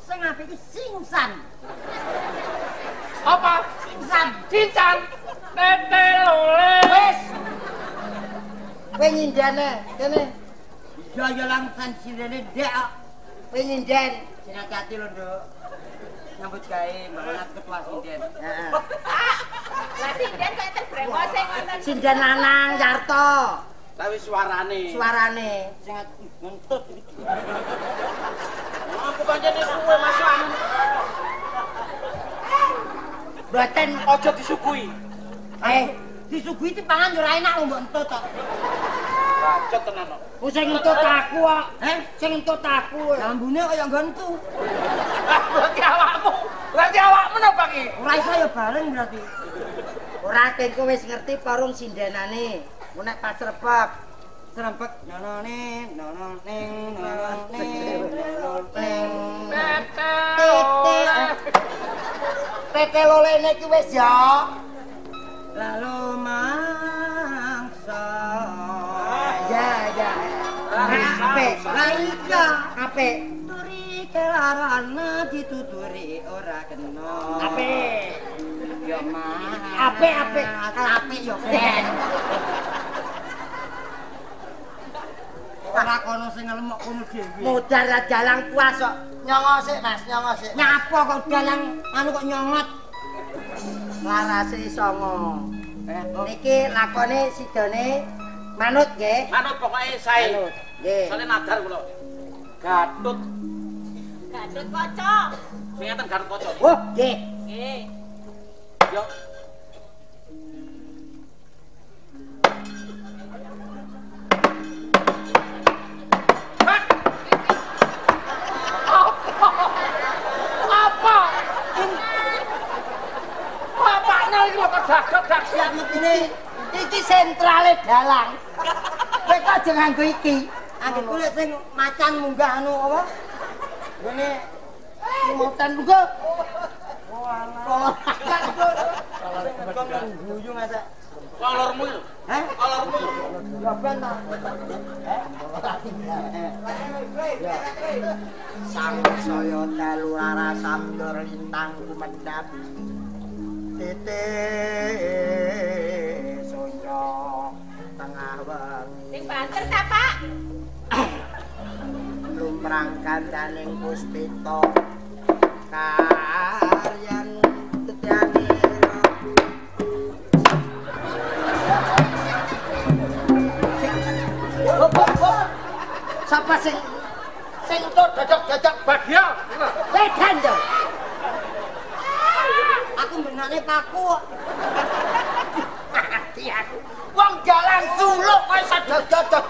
Sing apik iki singsan. Apa? Singsan. Cincan. Tete oleh. Wis. Kowe nyindane, kene. Ya langsan sindene dek. Kowe nyinden. Sing hati-hati lho, Nduk. Nyambut gawe banget ketua sinden. Heeh. Lah sinden kok enten brengose ngoten. Sinden lanang Yarto. Tapi suarane. Suarane. Sing ngentut iki. Aku pancene suwe masuk anu. Mboten Aja disukui. eh disuguhi dipangan yo ora enak lho mbok entut kok. Bacot tenan kok. Ku sing entut aku kok. Eh, sing entut aku. Lambune kaya nggontu. Berarti awak Berarti awakmu napa ki? Ora iso ya bareng berarti. Ora kengko wis ngerti parung sindenane. Ku nek pas rebab serempet nonone nonone nonone nonone Tete lolene ki wis ya. Lalu mangsa. Ya ya. Ape? Lah iya, ape? Turi kelarana dituturi ora kena. Ape? Yo mah. Ape ape? Ape yo. Ora kono sing ngelemok kono dhewe. Modar dalang puas kok. Nyongo sik, Mas, nyongo sik. Nyapa kok dalang anu kok nyongot? Larase songo. Eh, niki lakone sidone manut nggih. Manut pokoke sae. Manut. Nggih. Sale nadar kula. Gatut. Gadut kaca. Sing ngeten gatut kaca. Oh, nggih. Nggih. Yo. Iki ini iki sentrale dalang. Kowe kok aja nganggo iki. Angger kulit sing macan munggah anu apa? Ngene motan buka. Oh. Guyu. Hah? Ya ben ta. Sang saya telu ara samdur lintang kumendap. Tete sonya tengah wengi Sing banter ta, Pak? Lumrang kandaning puspita karyan tetanira Hop, hop, hop. Sapa sing sing tok dodok-dodok bagya. Wedan to. Aku benane paku. Wong jalan suluk kok iso dodok.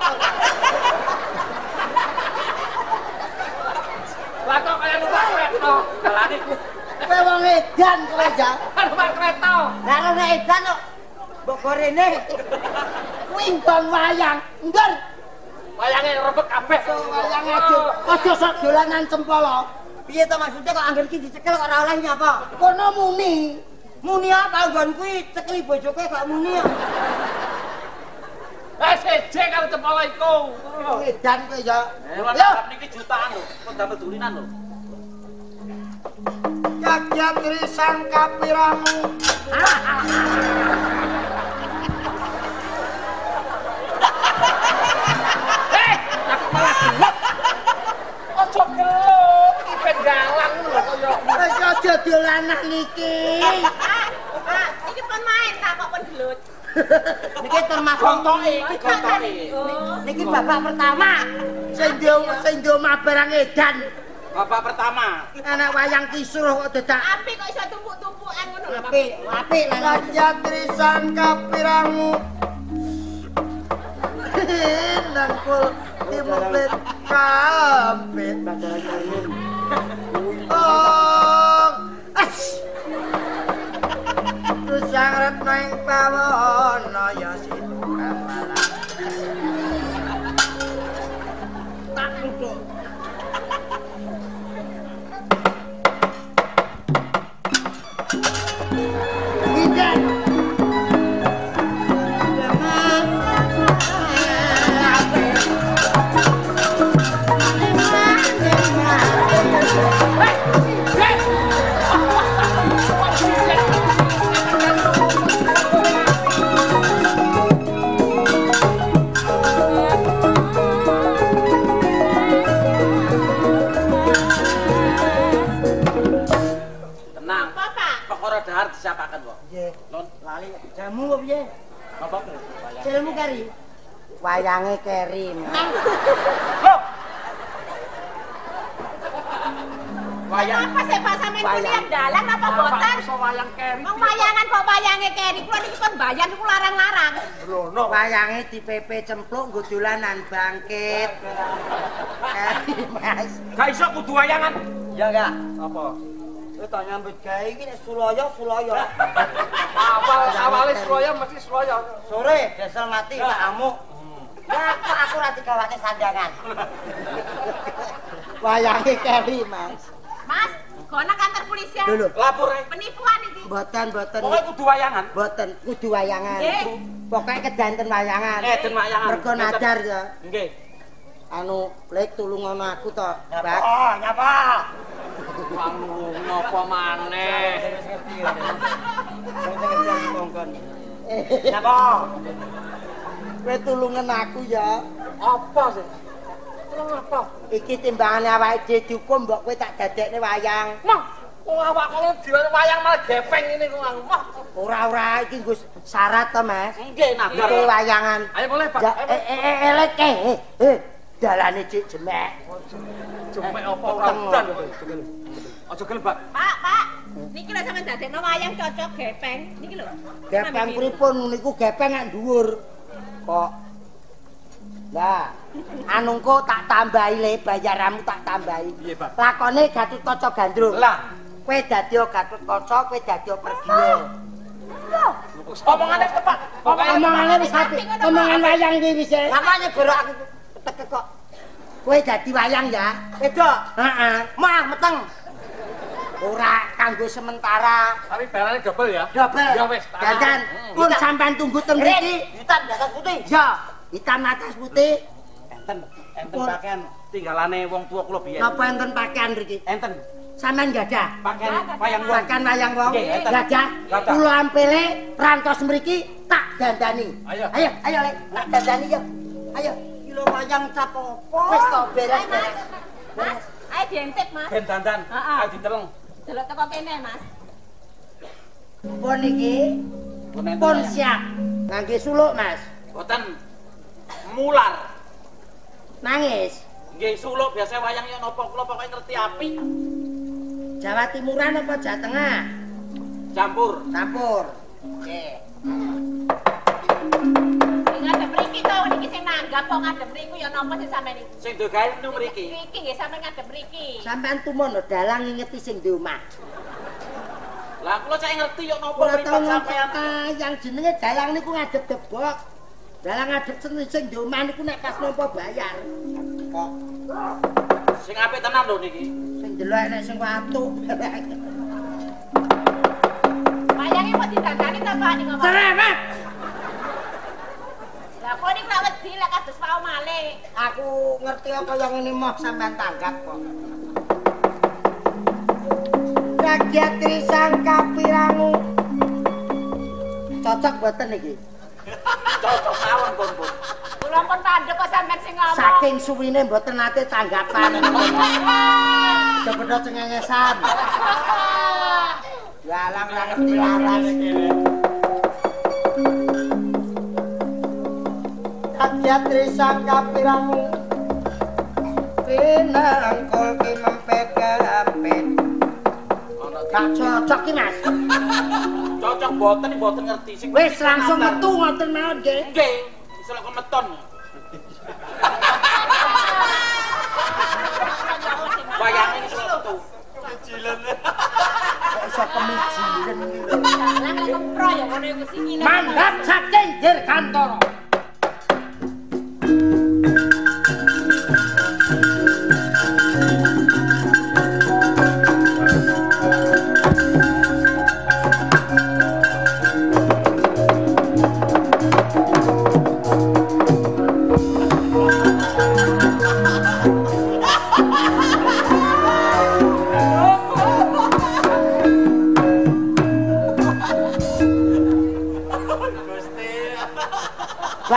Lah kok kaya numpak kereta. Dalane Kowe wong edan kowe ja. numpak kereta. Lah ora edan kok. Mbok gorene. Kuwi nggon wayang. Nggon Wayange rebek kabeh. wayang aja. Aja sok dolanan cempala. Piye to maksudnya kok angger iki dicekel kok ora oleh nyapa? Kono muni. Muni apa nggon kuwi cekli bojoke gak muni. kok. Eh seje karo cepala iku. Edan kowe ya. Yo. nang niki jutaan lho. Kok damel dulinan lho. Jagyatri sang kapiramu. Eh, aku malah gelap. Aja gelap, iki ben galang lho kaya. Wis aja dolanah niki. Pak, Pak, iki pun main ta kok pun gelut. Niki termasuk Kontoke iki kontoke. Oh. niki bapak pertama sing di sing di omah barang edan. Bapak pertama. Anak wayang kisruh kok dadak Api kok iso tumpuk-tumpukan ngono lho, apik, apik lan Jagyatri sang kapiramu. [LAUGHS] Nangkul timuplit kampit Oh, as. Tusang retna ing pawana ya situ kamalan. Lali jamu apa piye? apa? Cilmu keri. Wayange keri. Wayang Apa sih Pak sampean kuwi yang dalan apa boten? Iso wayang keri. Wong wayangan kok wayange keri, kula niki pun bayan niku larang-larang. Rono. Wayange dipepe cempluk nggo dolanan bangkit. Keri, Mas. Gak iso kudu wayangan. Ya enggak. Apa? Kowe tak nyambut gawe iki nek Sulaya Sulaya. Awal awale Suraya mesti Suraya. Sore desel mati tak amuk. Ya kok aku ora digawake sandangan. [LAUGHS] Wayange keri, Mas. Mas, kono kantor polisi. Lho, Lapor. Penipuan iki. Mboten, mboten. Pokoke kudu wayangan. Mboten kudu wayangan. Nggih. Pokoke kedanten wayangan. Eh, wayangan. Mergo nadar ya. Nggih. Anu, lek tulungono aku to, Bak. Oh, nyapa? Anu napa maneh? Nyapa? Kowe tulungen aku ya. Apa sih? Terus apa? Iki timbangane awake dhewe dihukum mbok kowe tak dadekne wayang. Mah, wong awak kono diwayang wayang malah gepeng ngene kok anu. Mah, Ora-ora iki nggo syarat to, Mas. nggih nagar. Iki wayangan. Ayo boleh, Pak. Eh, eh, eh, elek eh, eh, eh, dalane cik jemek. Jumek apa ora udan. Aja gelem, Pak. Pak. Niki lho sampean dadekno wayang cocok gepeng. Niki lho. Gepeng pripun niku gepeng nang dhuwur. Kok Lah, anu engko tak tambahi le bayaranmu tak tambahi. Piye, Pak? Lakone Gatut Kaca Gandrung. Lah, kowe dadi Gatut Kaca, kowe dadi Pergiyo. omongane tepat. Omongane wis apik. Omongan wayang iki wis. eh. Makanya baru aku teke kok. Kowe dadi wayang ya. Wedok. Heeh. Mah meteng. Ora kanggo sementara. tapi barane double ya. Double. Ya wis. Dandan. Hmm. Pun sampean tunggu ten mriki. hitam di atas putih. Ya, hitam atas putih. Enten, enten pakaian tinggalane wong tua kula biyen. Napa enten pakaian mriki? Enten Sampean gadah. pakaian wayang wong. Pakaian wayang wong. Gadah. Kula ampele rantos mriki tak dandani. Ayo. Ayo, ayo Lek. Tak dandani yo. Ayo. Kilo wayang cap apa? Wis to beres. Ayo, Mas. Ayo diintip, Mas. Ben dandan, Heeh. ayo diteleng. Delok teko kene, Mas. Pun iki Pun siap. Ngangge suluk, Mas. Boten mular. Nangis. Nggih suluk biasa wayang yo napa kula pokoke ngerti apik. Jawa Timuran apa Jawa Tengah? Campur. Campur. Nggih. Niki sing nanggap kok ngadep mriku ya napa sing sampean iki? Sing do gawe nu mriki. Iki nggih sampean ngadep mriki. Sampean tumono dalang ngingeti sing di omah. Lah kula cek ngerti yo napa mripat sampean. yang jenenge dalang niku ngadep debok. Dalang ngadep sing sing di omah niku nek pas nampa bayar. Kok Sing apik tenan lho niki. sing delok nek sing watu. Wayange kok didandani ta Pak ning ngomong. Cerewet. Kok niku lak wedi lek kados pau malih. Aku ngerti apa yang ini mau sampean tanggap kok. Rakyat Trisangka Pirangu. Cocok boten iki. Cocok mawon pun pun. Kula pun pandhe kok sampean sing ngomong. Saking suwine mboten nate tanggapan. Cepet cengengesan. Lalang [LAUGHS] ra ngerti laras. Rakyat Trisangka Pirangu. Pinangkul ki mempet gampet. Gak cocok ki Mas. [LAUGHS] Cocok boten iki boten ngerti sing. Wis langsung metu ngoten mawon nggih. Nggih, iso kok meton. [LAUGHS] Metu. Iso kemijilen kempro ya ngono iku sing ngene. Mandap saking Dirgantara.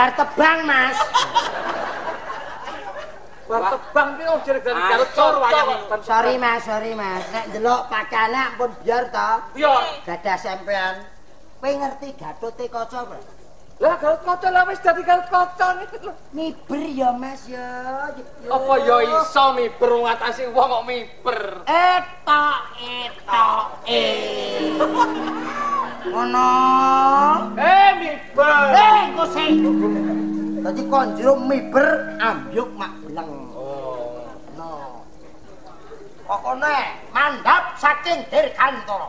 Bar tebang, Mas. Bar tebang ki wong jere dari Garut Acor wayange. Sorry, Mas, sorry, Mas. Nek ndelok pakane ampun biar to. Iya. Gadah sampean. Kowe ngerti Gatute Kaca, Pak? Lah Garut kaca lah wis dadi Garut kaca niku lho. Miber ya, Mas ya. Yo. Apa ya iso miber ngatasi wong kok miber. Etok, etok, eh. [LAUGHS] Ngono. Eh miber. Eh, engko sing. Dadi konjro miber ambyuk mak beleng. No. Kok kono? mandap saking Dirgantara.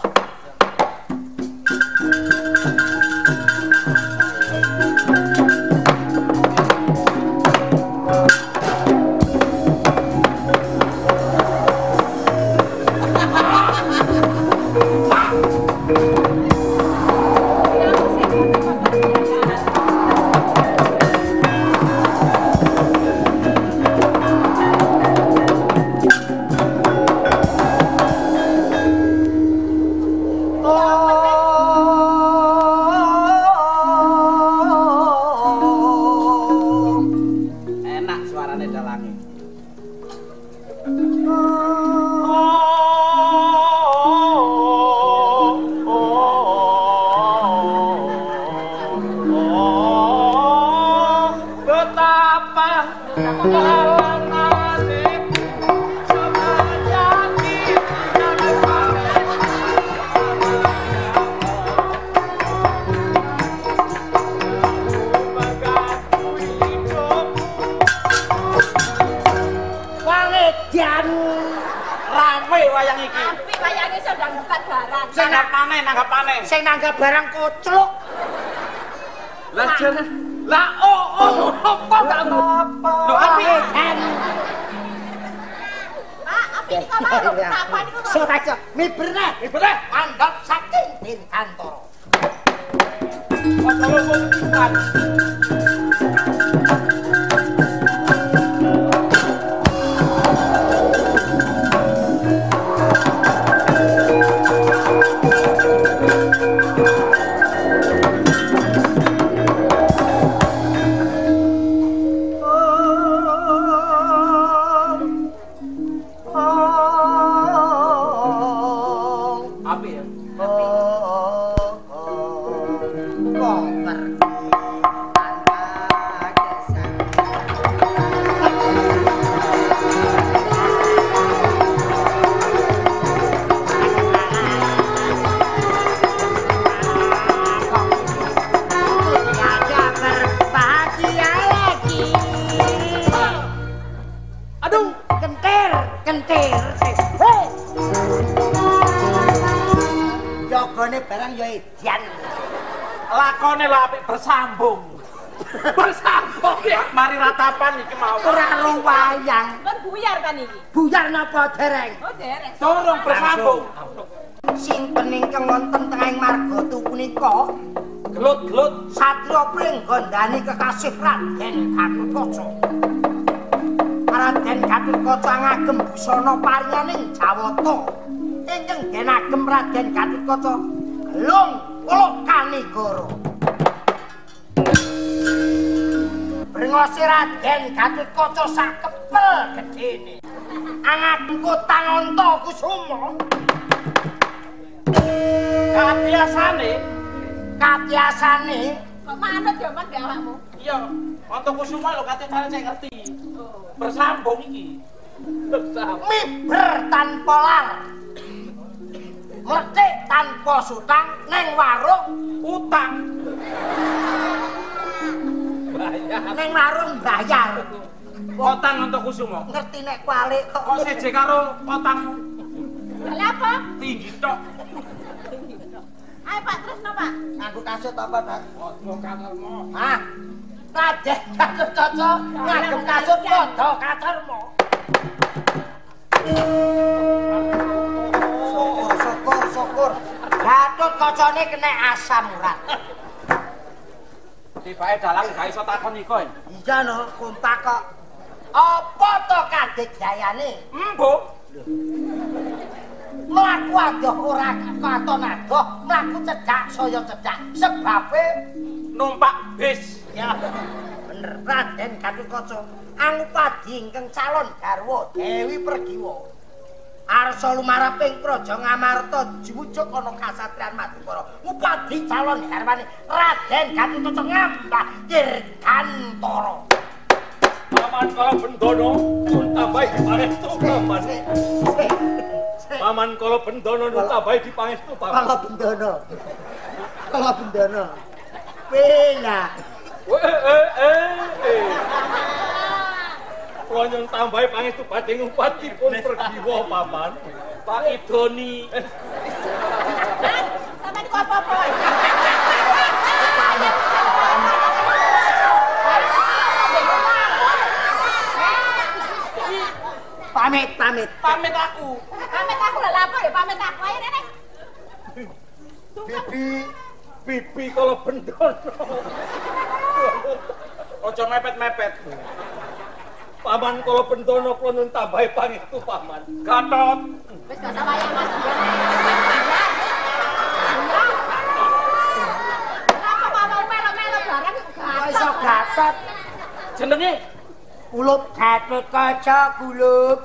Bersambung. bersambung [LAUGHS] ya Mari ratapan iki mau. Ora ro wayang. Kan buyar kan iki. Buyar napa dereng? Oh, dereng. Durung bersambung. Sinten ingkang wonten tengahing margatu punika Gelut-gelut Satria Pringgandani kekasih Raden Gatotkaca. Raden Gatotkaca ngagem busana paringaning Jawata. Ingkang genagem Raden Gatotkaca gelung uluk Brengosi Raden Gatotkaca sak kepel gedene. Angagem kutang anta kusuma. kabiasane. Katyasane Kok manut ya mbek awakmu? Iya, untuk kusuma lho kate cara saya ngerti. Bersambung iki. bersambung miber tanpa lar. Mlecik tanpa sutang neng warung Utang. Neng warung bayar. Kotang untuk kusuma. Ngerti nek kualik kok Kok seje karo kotang Lah apa? tinggi tok. Ayo Pak, terus no Pak. nganggo kasut apa, Dak? Ojo katermo. Hah? Raden Gatotkaca ngagem kasut padha katermo. Syukur, syukur, syukur. Gatotkaca kena asam urat. Tibake dalang gak iso takon iko. Iya no, kompak kok. Apa to kadigdayane? Embo. Mlaku adoh ora katon adoh, mlaku cedhak saya cedhak. Sebabe numpak bis. ya bener Raden Gatotkaca angupadi ingkang calon garwa Dewi Pergiwa. Arsa lumaraping praja Ngamarta jujuk ana kasatriyan Madukara. Upadi calon garwane Raden Gatotkaca ngambah Dirgantara. paman kala bendono pun tambahi dipangestu paman paman kala bendono nun tambahi dipangestu paman Kala Bendono. Kala Bendono. Pena. eh eh eh Kula nyun tambahi pangestu badhe ngupati pun pergiwa paman Pak Idoni. Mas, sampean kok apa-apa? Pamit, pamit. Pamit aku. Pamit aku lah lapor ya pamit aku ayo Nenek. Bibi, bibi kalau bendono. Ojo mepet-mepet. Paman kalau bendono kula nun tambahi pangestu paman. Gatot. Wis gak usah wayang Mas. Kenapa kok mau melo-melo barang Kok iso gatot? Jenenge Kulup gatot kaca kulup.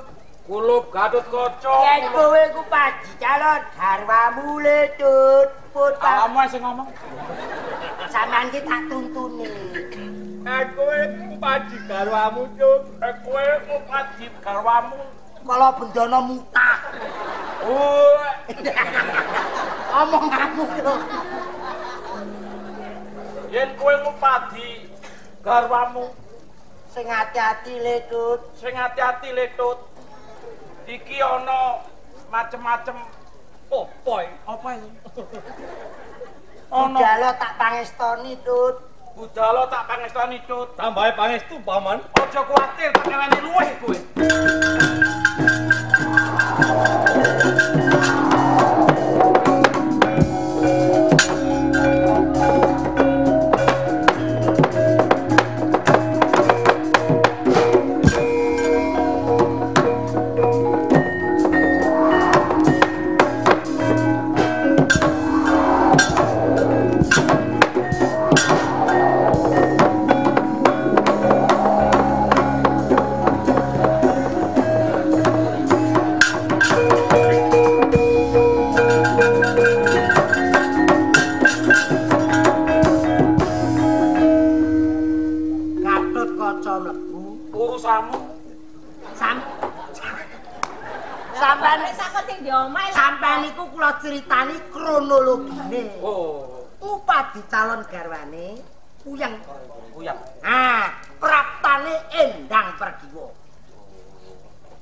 Kulup Gatot Kaca. Yen kowe ku paji calon garwamu letut putra. Alamu sing ngomong. Sampeyan ki tak tuntuni. Aku paji garwamu, Cuk. Aku paji garwamu. Kala bendana mutah. Oh, [LAUGHS] Omong kamu lho. yen kowe ngupadi garwamu Sing ati-ati letut. sing ati-ati letut. Iki ana macem-macem opoy. Apa iki? Ana Budala tak pangestoni tut. Budala tak pangestani tut. Tambahi pangestu paman. Aja kuwatir tak ngelani luwih kowe. Oh, Upadi calon garwane Uyang. uyang. Ah, praptane Endang Pergiwa.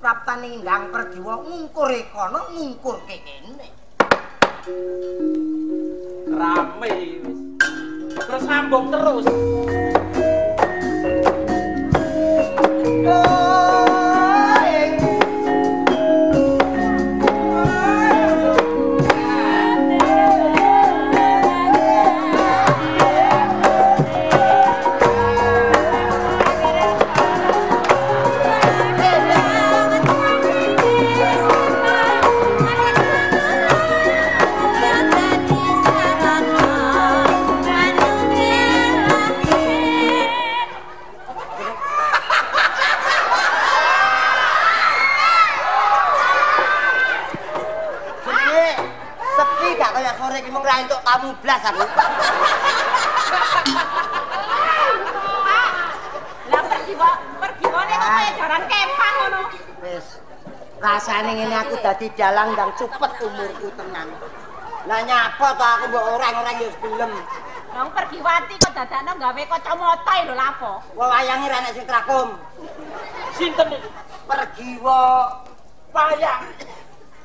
Praptane Endang Pergiwa ngungkure kono ngungkurke kene. Rame wis. Terus sambung terus. Aku. Lah pergi kok pergi kok nek kok kaya jaran kempang ngono. Wis rasane ngene aku dadi dalang ndang cepet umurku tenan. Lah nyapa to aku mbok orang-orang ya gelem. Wong pergi wati kok dadakno gawe kacamata lho lapo. Wewayange ra nek sing trakum. Sinten iki? Pergiwa wayang.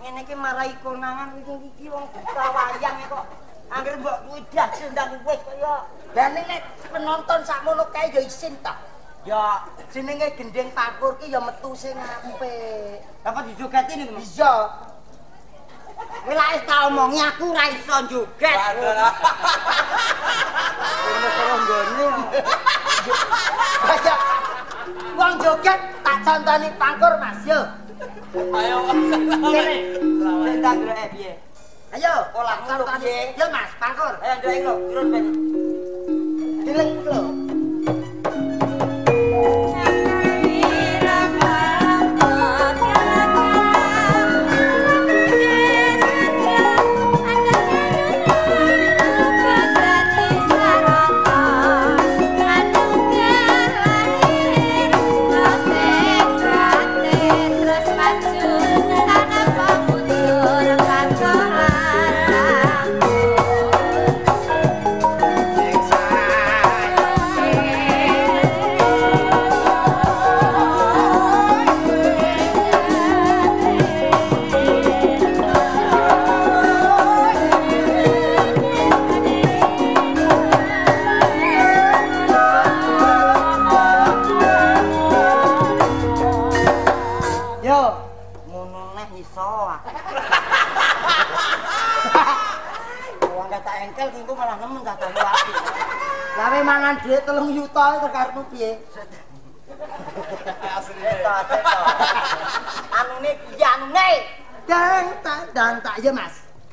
Ngene iki marai konangan iki iki wong buta wayang kok. Angger mbok kuwi dah sendang wis kaya. Lah nek penonton sakmono kae ya isin ta. Ya jenenge gendeng pakur ki ya metu sing apik. Dapat dijogati niku. Iya. Wis tak omongi aku ra iso joget. Ora nggone. Wong joget tak contoni pangkur Mas yo. Ayo. Kene. Sendang greke piye? Ayo, olah contoni. Yo Mas, pangkur. Ayo ndek lho, turun ben. Dileng lho.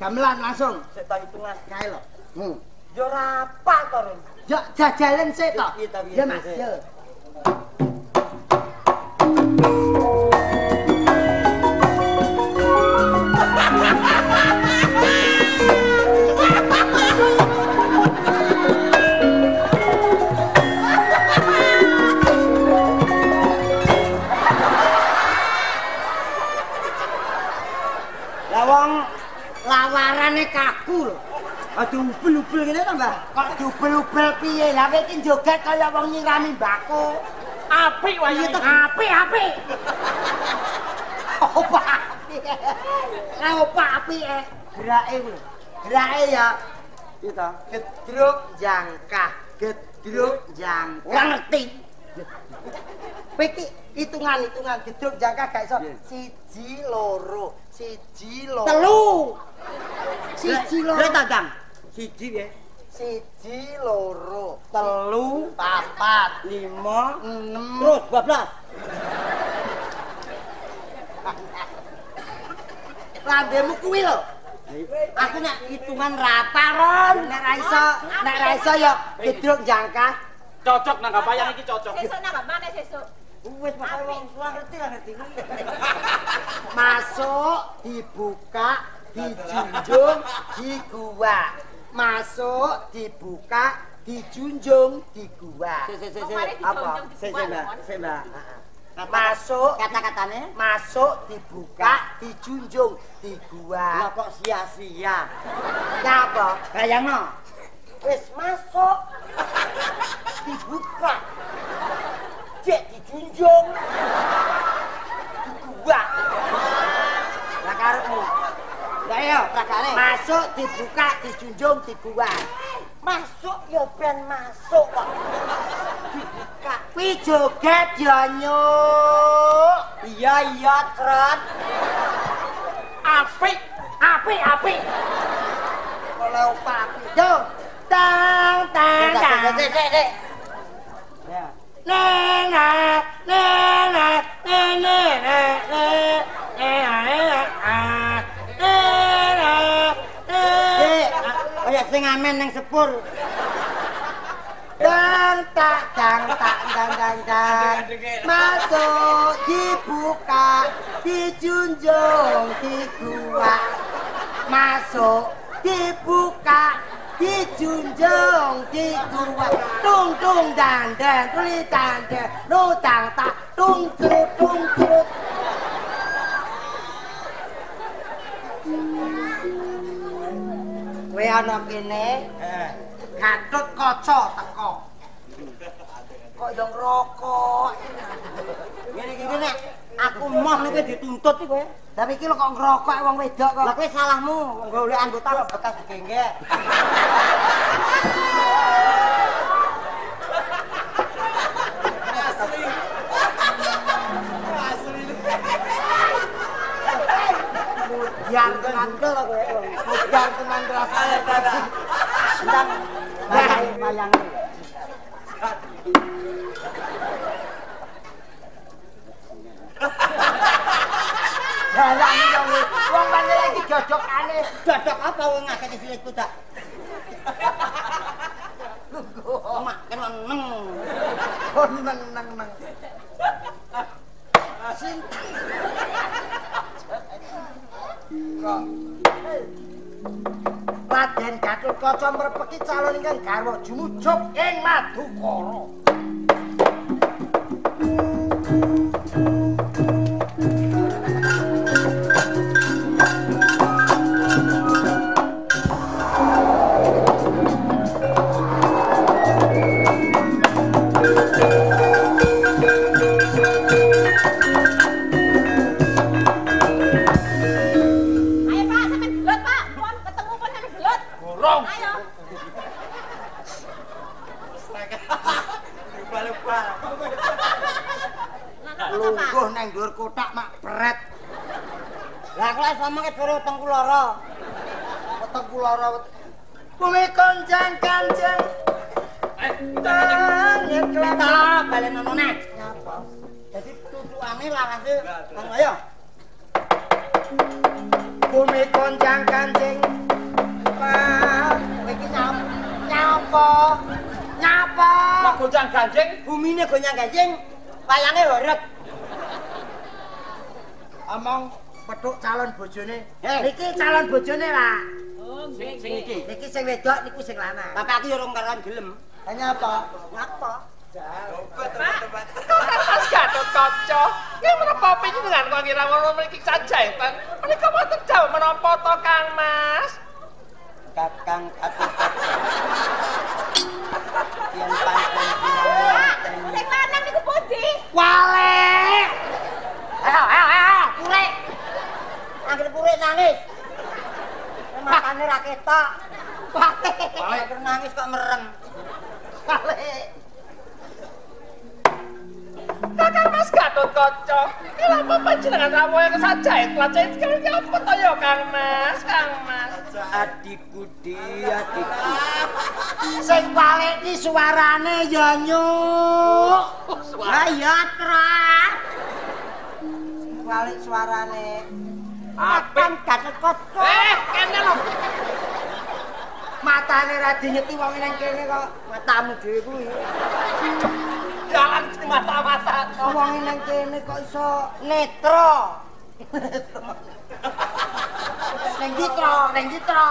Gamelan langsung. Sik tak hitungan kae lho. Hmm. Yo ora apa to, Ron. Yo jajalen sik to. Ya Mas, yo. Ubel-ubel ngene to, Mbah? Kok diubel-ubel piye? Lah kowe iki joget kaya wong nyirami mbako. Apik wae Iya to, apik, apik. Opa apik. Lah opa apik e. Gerake kuwi. Gerake ya. To. Gedruk jangkah, gedruk jangkah. Ora ngerti. Kowe iki hitungan-hitungan gedruk jangkah gak iso. Siji loro, siji loro. Telu. Siji loro. Lha Kang. Siji piye? Siji loro, telu, papat, lima, enam, terus bablas. Lambemu kuwi lho. Aku nek hitungan rata ron, nek ra iso, nek ra iso ya gedruk jangkah. Cocok nang wayang iki cocok. Sesuk nang mana sesuk? Wis pokoke wong tua ngerti lah ngerti. Masuk, dibuka, dijunjung, di gua. Masuk, dibuka, dijunjung di. Kemarin Apa? di Sik sik Mbak, Mon. sik Mbak. Masuk kata-katane masuk dibuka dijunjung di. Lah kok sia-sia? Nyapa? Bayangno. Wis masuk dibuka cek dijunjung di gua. Lah yo, prakane. Masuk dibuka dijunjung di gua. Masuk ya ben masuk kok. Dibuka. Kuwi joget ya nyuk. Iya iya Tron. Apik, apik, apik. Oleh upah apik. Yo. Tang tang tang. Sik sik sik. Ya. Neng neng neng neng neng neng neng neng Dek, kaya sing amen ning sepur. Dan tak dang tak dang dang dang masuk dibuka dijunjung di gua masuk dibuka dijunjung di gua tung tung dan dan tuli dan dan. Nu tang tak tung tung trut Kowe ana kene, Gatut kaca teko. Kok yo ngrokok. Ngene iki nek aku moh nek dituntut iki kowe. Tapi iki kok ngrokok wong wedok kok. Lah kowe salahmu, golek anggota kok bekas digenggek. Yang kandel kowe. Yang tenan rasane tadi. Ndang bayang Dalang wong pane lagi dodokane. Dodok apa wong ngakeh silit kuda. Mak kan neng. Oh neng neng neng. Sin. Kok Raden Gatotkaca mrepeki calon ingkang garwa jumujuk ing Madukara. Iso mengke dhuwur weteng kuloro. Weteng kuloro. Bumi konjang kanjeng. Eh, kelapa balen nono nek. Nyapa? Jadi tutukane larase ngono ayo. Bumi konjang kanjeng. Wah, iki nyapa? Nyapa? Nyapa? Kok goncang ganjing? Bumine gonyang kanjeng. Wayange horeg. Omong petuk calon bojone. Niki calon bojone, Pak. Sing sing iki. Niki sing wedok niku sing lanang. Bapak aku ya urung karuan gelem. Hanya apa? Ngapa? Mas Gatot Kaca, ki menapa panjenengan kok ngira ngono mriki sajaitan? Menika wonten dawuh menapa to Kang Mas? Kakang Gatot Kaca. Yen pancen Pak, sing lanang niku pundi? Wale. Ayo, ayo, ayo, pure. Anggere pure nangis. Makane ra ketok. Wale. Anggere nangis kok merem. Wale. Kakang Mas Gatot Kaca, ki lapa panjenengan rawuh sajait lajait kali apa to ya Kang Mas? Kang Mas. Adikku di adikku. Sing wale iki suarane ya nyuk. Ayo tra. Sing wale suarane. Apeng Gatot Kaca. Eh, kene lho. matane ra dinyeti wong ning kene kok matamu dhewe kuwi. Jalan sing mata-mata. Wong ning kene kok iso netra. Ning ditra, ning ditra.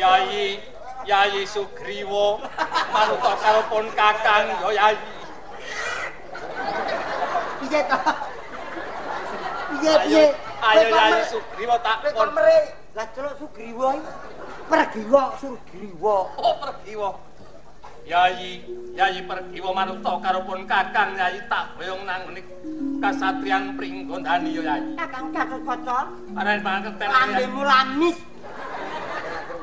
Yai, Yai Sugriwo, manuta karo pun Kakang ya Yai. Piye to? Piye Ayo, piye? Ayo Yai Sugriwo tak kok mere lah celuk Sugriwa iki. Pergiwa Sugriwa. Oh, pergiwa. Yai, Yai pergiwa manuta karo pun Kakang Yai tak boyong nang ngene kasatriyan Pringgondani ya Yai. Kakang Gatot Kaca, Ana banget Yai. lambemu lamis.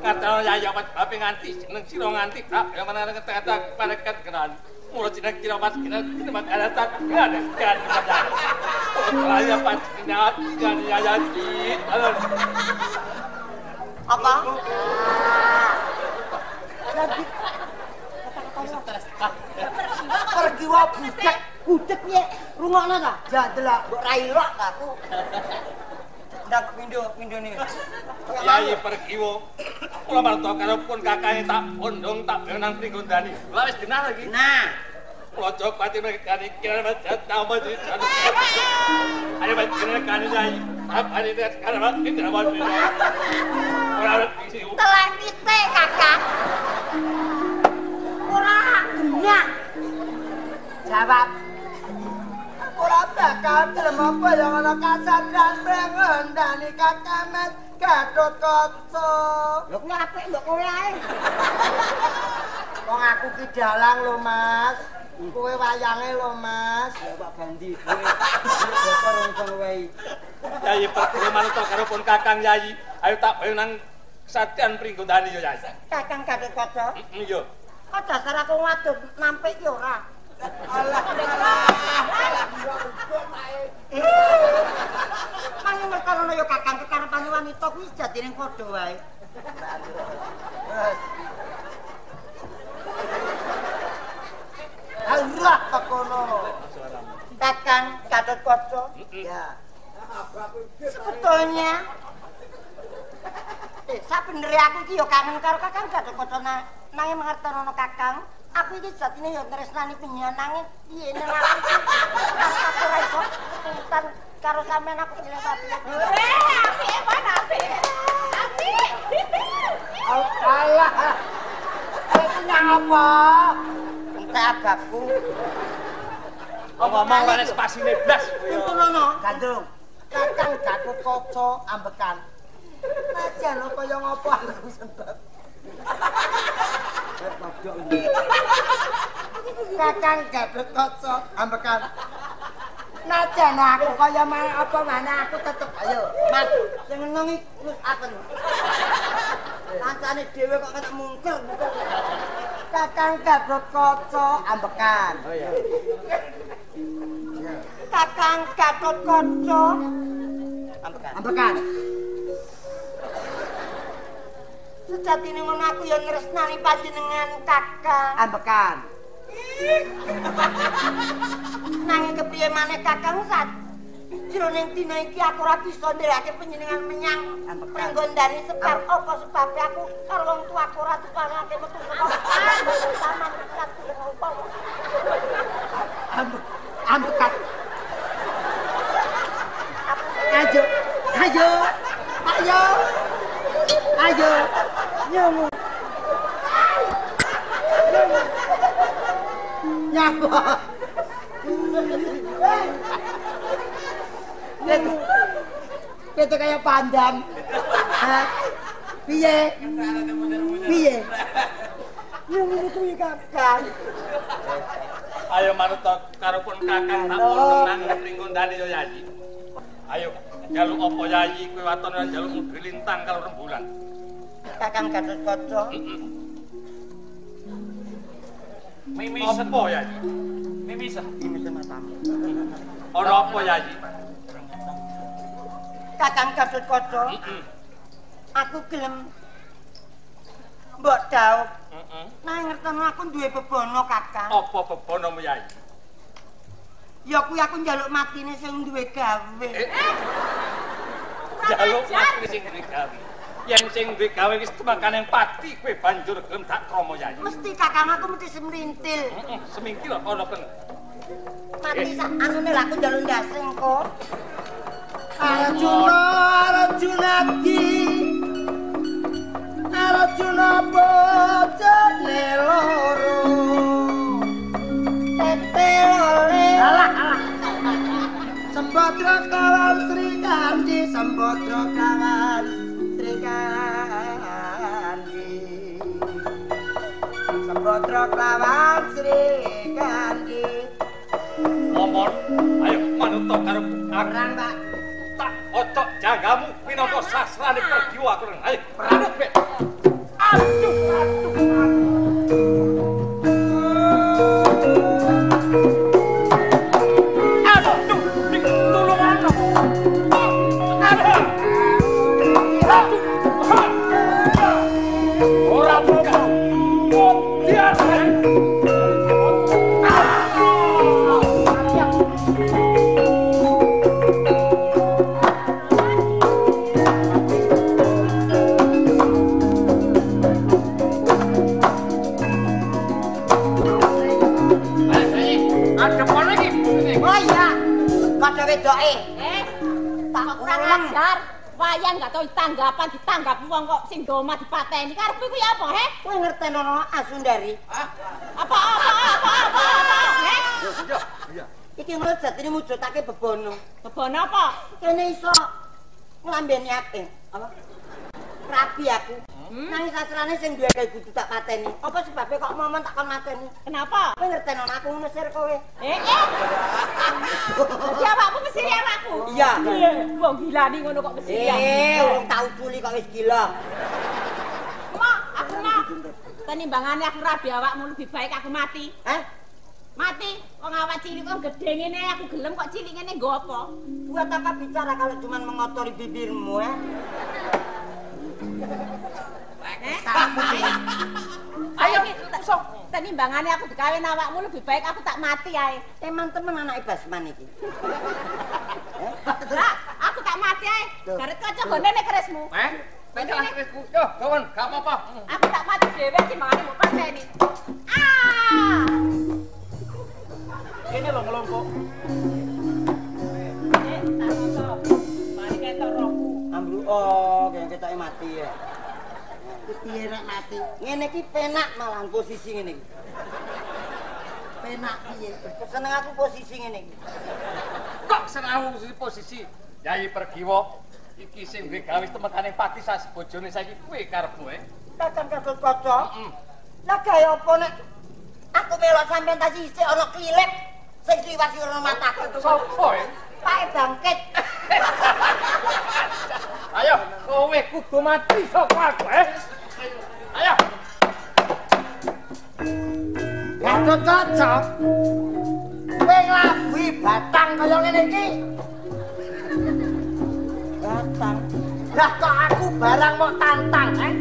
Kata Yai awet bape nganti jeneng sira nganti bak ya menara ketek parekat kenan. Mula jeneng kira mas kira kira makana tak ada kan. Raya panjenengan kan Yai. Halo. Apa? Lagi pergiwa budek, budek piye? Rungokno ta? Jandelok mbok railok ta aku. Ndak pindho pindho ni. Yai pergiwo. Kula marto karo pun kakane tak pondong tak nang Pringgondani. Lah wis genah lagi. Nah, Kula pati mereka kira macet nama di sana. Ayo baik kira kani Yai. Apa ini dia sekarang mak ini nama di sana. Orang di sini. Telan pite, Kakang. ora genyak. Jawab. Ora bakal gelem apa yang ana kasandran prengondani kakamet Gatot Kaca. Lho apik mbok kowe ae. Wong aku ki dalang lho, Mas. Kowe wayange lho, Mas. Ya Pak Bandi, kowe bocor wong sing wehi. Yai pergiwo manut karo pun kakang Yai. Ayo tak bayo nang Satian Pringgondani yo Yai. Kakang Kaca. Heeh yo. Kok dasar aku ngadut nampik ki ora? Alah. Mangke merkono ya kakang kekarepane wanita kuwi jadine padha wae. Allah tekono. Kakang Gatot Kaca. Ya. Sebetulnya Eh, sabenere aku iki ya kangen karo Kakang Gatot Kaca nang nanging mangertono Kakang. Aku iki jatine ya tresnani penyian nanging piye ning aku ora iso tuntan karo sampean aku nyeleng tapi. Eh, apik, Pak, apik. Apik. Alah. Iki nyapa? Entek ababku. Ngomong ngene spasine blas. Itu nono, gandrung. Kakang Gatot Kaca ambekan. Apa kaya ngopo aku sebab. Kakang Gatot Kaca ambekan. Najan aku kaya mana apa mana aku tetep ayo. Mas, sing nang iki wis apen. Kancane dhewe kok kena mungker. mungker. Kakang Gatot Kaca ambekan. Oh iya. Kakang Gatot Kaca ambekan. Ambekan. Sejatine ngono aku ya nresnani panjenengan, Kakang. Ambekan. Nanging kepriye maneh Kakang Sat? Jroning dina iki aku ora bisa ndereke panjenengan menyang prenggon dari sebab apa sebab aku karo wong tuaku ora tupangake metu saka Ambekan. Ayo, ayo, ayo, ayo, nyumu. Nyapa? Itu, itu kayak pandang. Hah? Piye? Piye? Nyumu itu kakak. Ayo manut karo pun kakang tak mau tenang ning ngondane yo Yayi. Ayo jaluk apa Yayi kowe waton lan jaluk mudhi lintang karo rembulan. Kakang Gatot Kaca. Mimi apa Yayi? Mimi sah. Ini sama tamu. Ana apa Yayi? Kakang Gatot Kaca. Aku gelem mbok dauk. Heeh. Nah ngertono aku duwe bebono, Kakang. Apa bebonomu Yayi? Ya kuwi aku njaluk matine sing duwe gawe. Eh? Jaluk mati sing duwe gawe. Yen sing duwe gawe wis temakane pati kowe banjur gelem tak krama Yayi. Mesti Kakang aku mesti semrintil. Heeh, semingkir ana ken. Mati sak anune lha aku njaluk ndase engko. Arjuna Arjuna ki Arjuna bojone loro Tete lole. Alah alah Sembadra kawan Sri Kandi Sembadra kawan Sri Kandi Sembadra kawan Sri Kandi Momon, ayo manut karo. Perang Pak Tak ocok jagamu minangka sasrane perdiwa aku. Ayo, manut be. Aduh, aduh, aduh. Aduh, Wayang gak tau tanggapan ditanggapi wong kok sing doma dipateni. Karepku kuwi apa, he? Kowe ngertenono Asundari. Apa apa apa apa apa? He? Iki ngono jatine mujudake bebono. Bebono apa? Kene iso nglambeni ake. Apa? Rabi aku. Nang sastrane sing duwe kae kudu tak pateni. Apa sebabnya kok momen tak kon mateni? Kenapa? Kowe ngertenono aku ngono kowe. Eh, eh. Jadi awakmu mesti awakku. Iya. Wong gila nih ngono kok mesti ya. Eh, wong tau culi kok wis gila. Mak, aku mak. Tenimbangane aku rabi awakmu lebih baik aku mati. Hah? Mati. Wong awak cilik kok gede ngene aku gelem kok cilik ngene nggo apa? Buat apa bicara kalau cuma mengotori bibirmu ya? Eh? Ayo sok tenimbangane aku dikawin awakmu lebih baik aku tak mati ae. Teman-teman anak Basman iki. Lah, aku tak mati ae. Garet kaca gone nek kerismu. Eh? Pencet kerisku. Yo, kawan, gak apa-apa. Aku tak mati dhewe timbangane mau pateni. Ah! Kene lho ngelompok. Oh, yang ketoke mati ya. Piye nek mati? Ngene iki penak malahan posisi ngene iki. Penak piye? Seneng aku posisi ngene iki. Kok senengmu posisi posisi Yayi Pergiwa iki sing duwe gawe temetane pati sasi bojone saiki kowe karepmu eh. Kakang Gatot Kaca. Heeh. Lah gawe apa nek aku melok sampean ta sisik ana klilek sing sliwasi ora mataku. Sopo Pae bangkit. [LAUGHS] Ayo, kowe kudu mati saka aku eh. Ayo. Gatot Kaca Kowe nglabuhi batang kaya ngene iki Batang. Lah kok aku barang mau tantang eh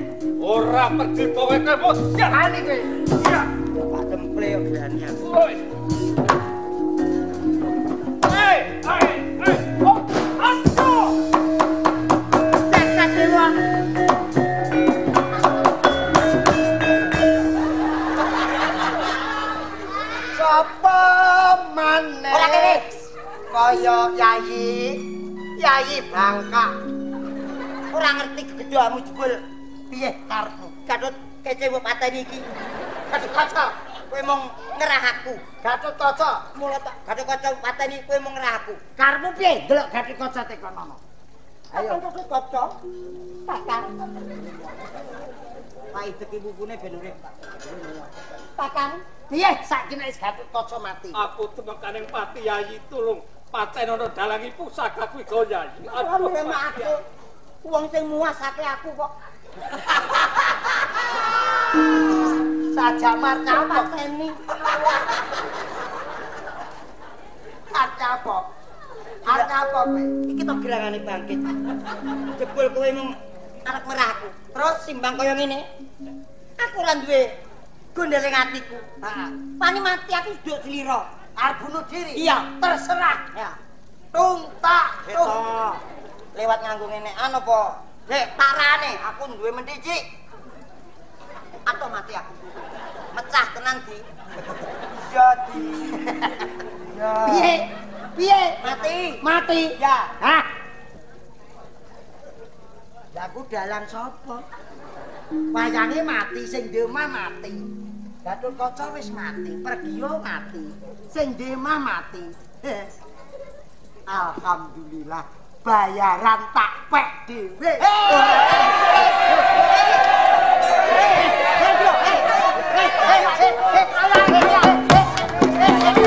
Ora pergi kowe kamu. Ya Ani kowe. Iya. Pak Temple yo berani aku. Oi. Kaya Yayi. Yayi Bangka. Ora ngerti gedhamu jebul piye karepmu. Gatut kece mbok pateni iki. Gatut kaca. Kowe mung ngerah aku. Gatut kaca. Mula tak gatut kaca pateni kowe mung ngerah aku. Karepmu piye? Delok Gatut kaca tekan ana. Ayo gatut kaca. Pakang. Pak iki bukune ben urip. Pakang. Piye saiki nek Gatut kaca mati? Aku temekaning pati yayi tulung patenono dalangi pusaka kuwi go yayi. Aduh, memang aku wong sing muasake aku kok. [LAUGHS] Sajak marca apa? pateni. Marca apa? Marca apa? Iki to gerangane bangkit. Jebul kowe mung arep merah aku. Terus simbang kaya ngene. Aku ora duwe gondel ing atiku. Heeh. Pani mati aku duduk slira. Arep bunuh diri? Iya. Terserah. Ya. Tung tak tung. Beto. Lewat nganggo ngene anu apa? Dek, tarane aku duwe mendicik. Atau mati aku. Mecah tenan di. Jadi. Ya. Piye? Piye? Mati. Mati. Ya. Hah? Lah aku dalang sapa? Wayange mati sing di omah mati. Gatul kaca wis mati, pergiyo mati. Sing di omah mati. Heh. [LAUGHS] Alhamdulillah bayaran tak pek dhewe. อะไร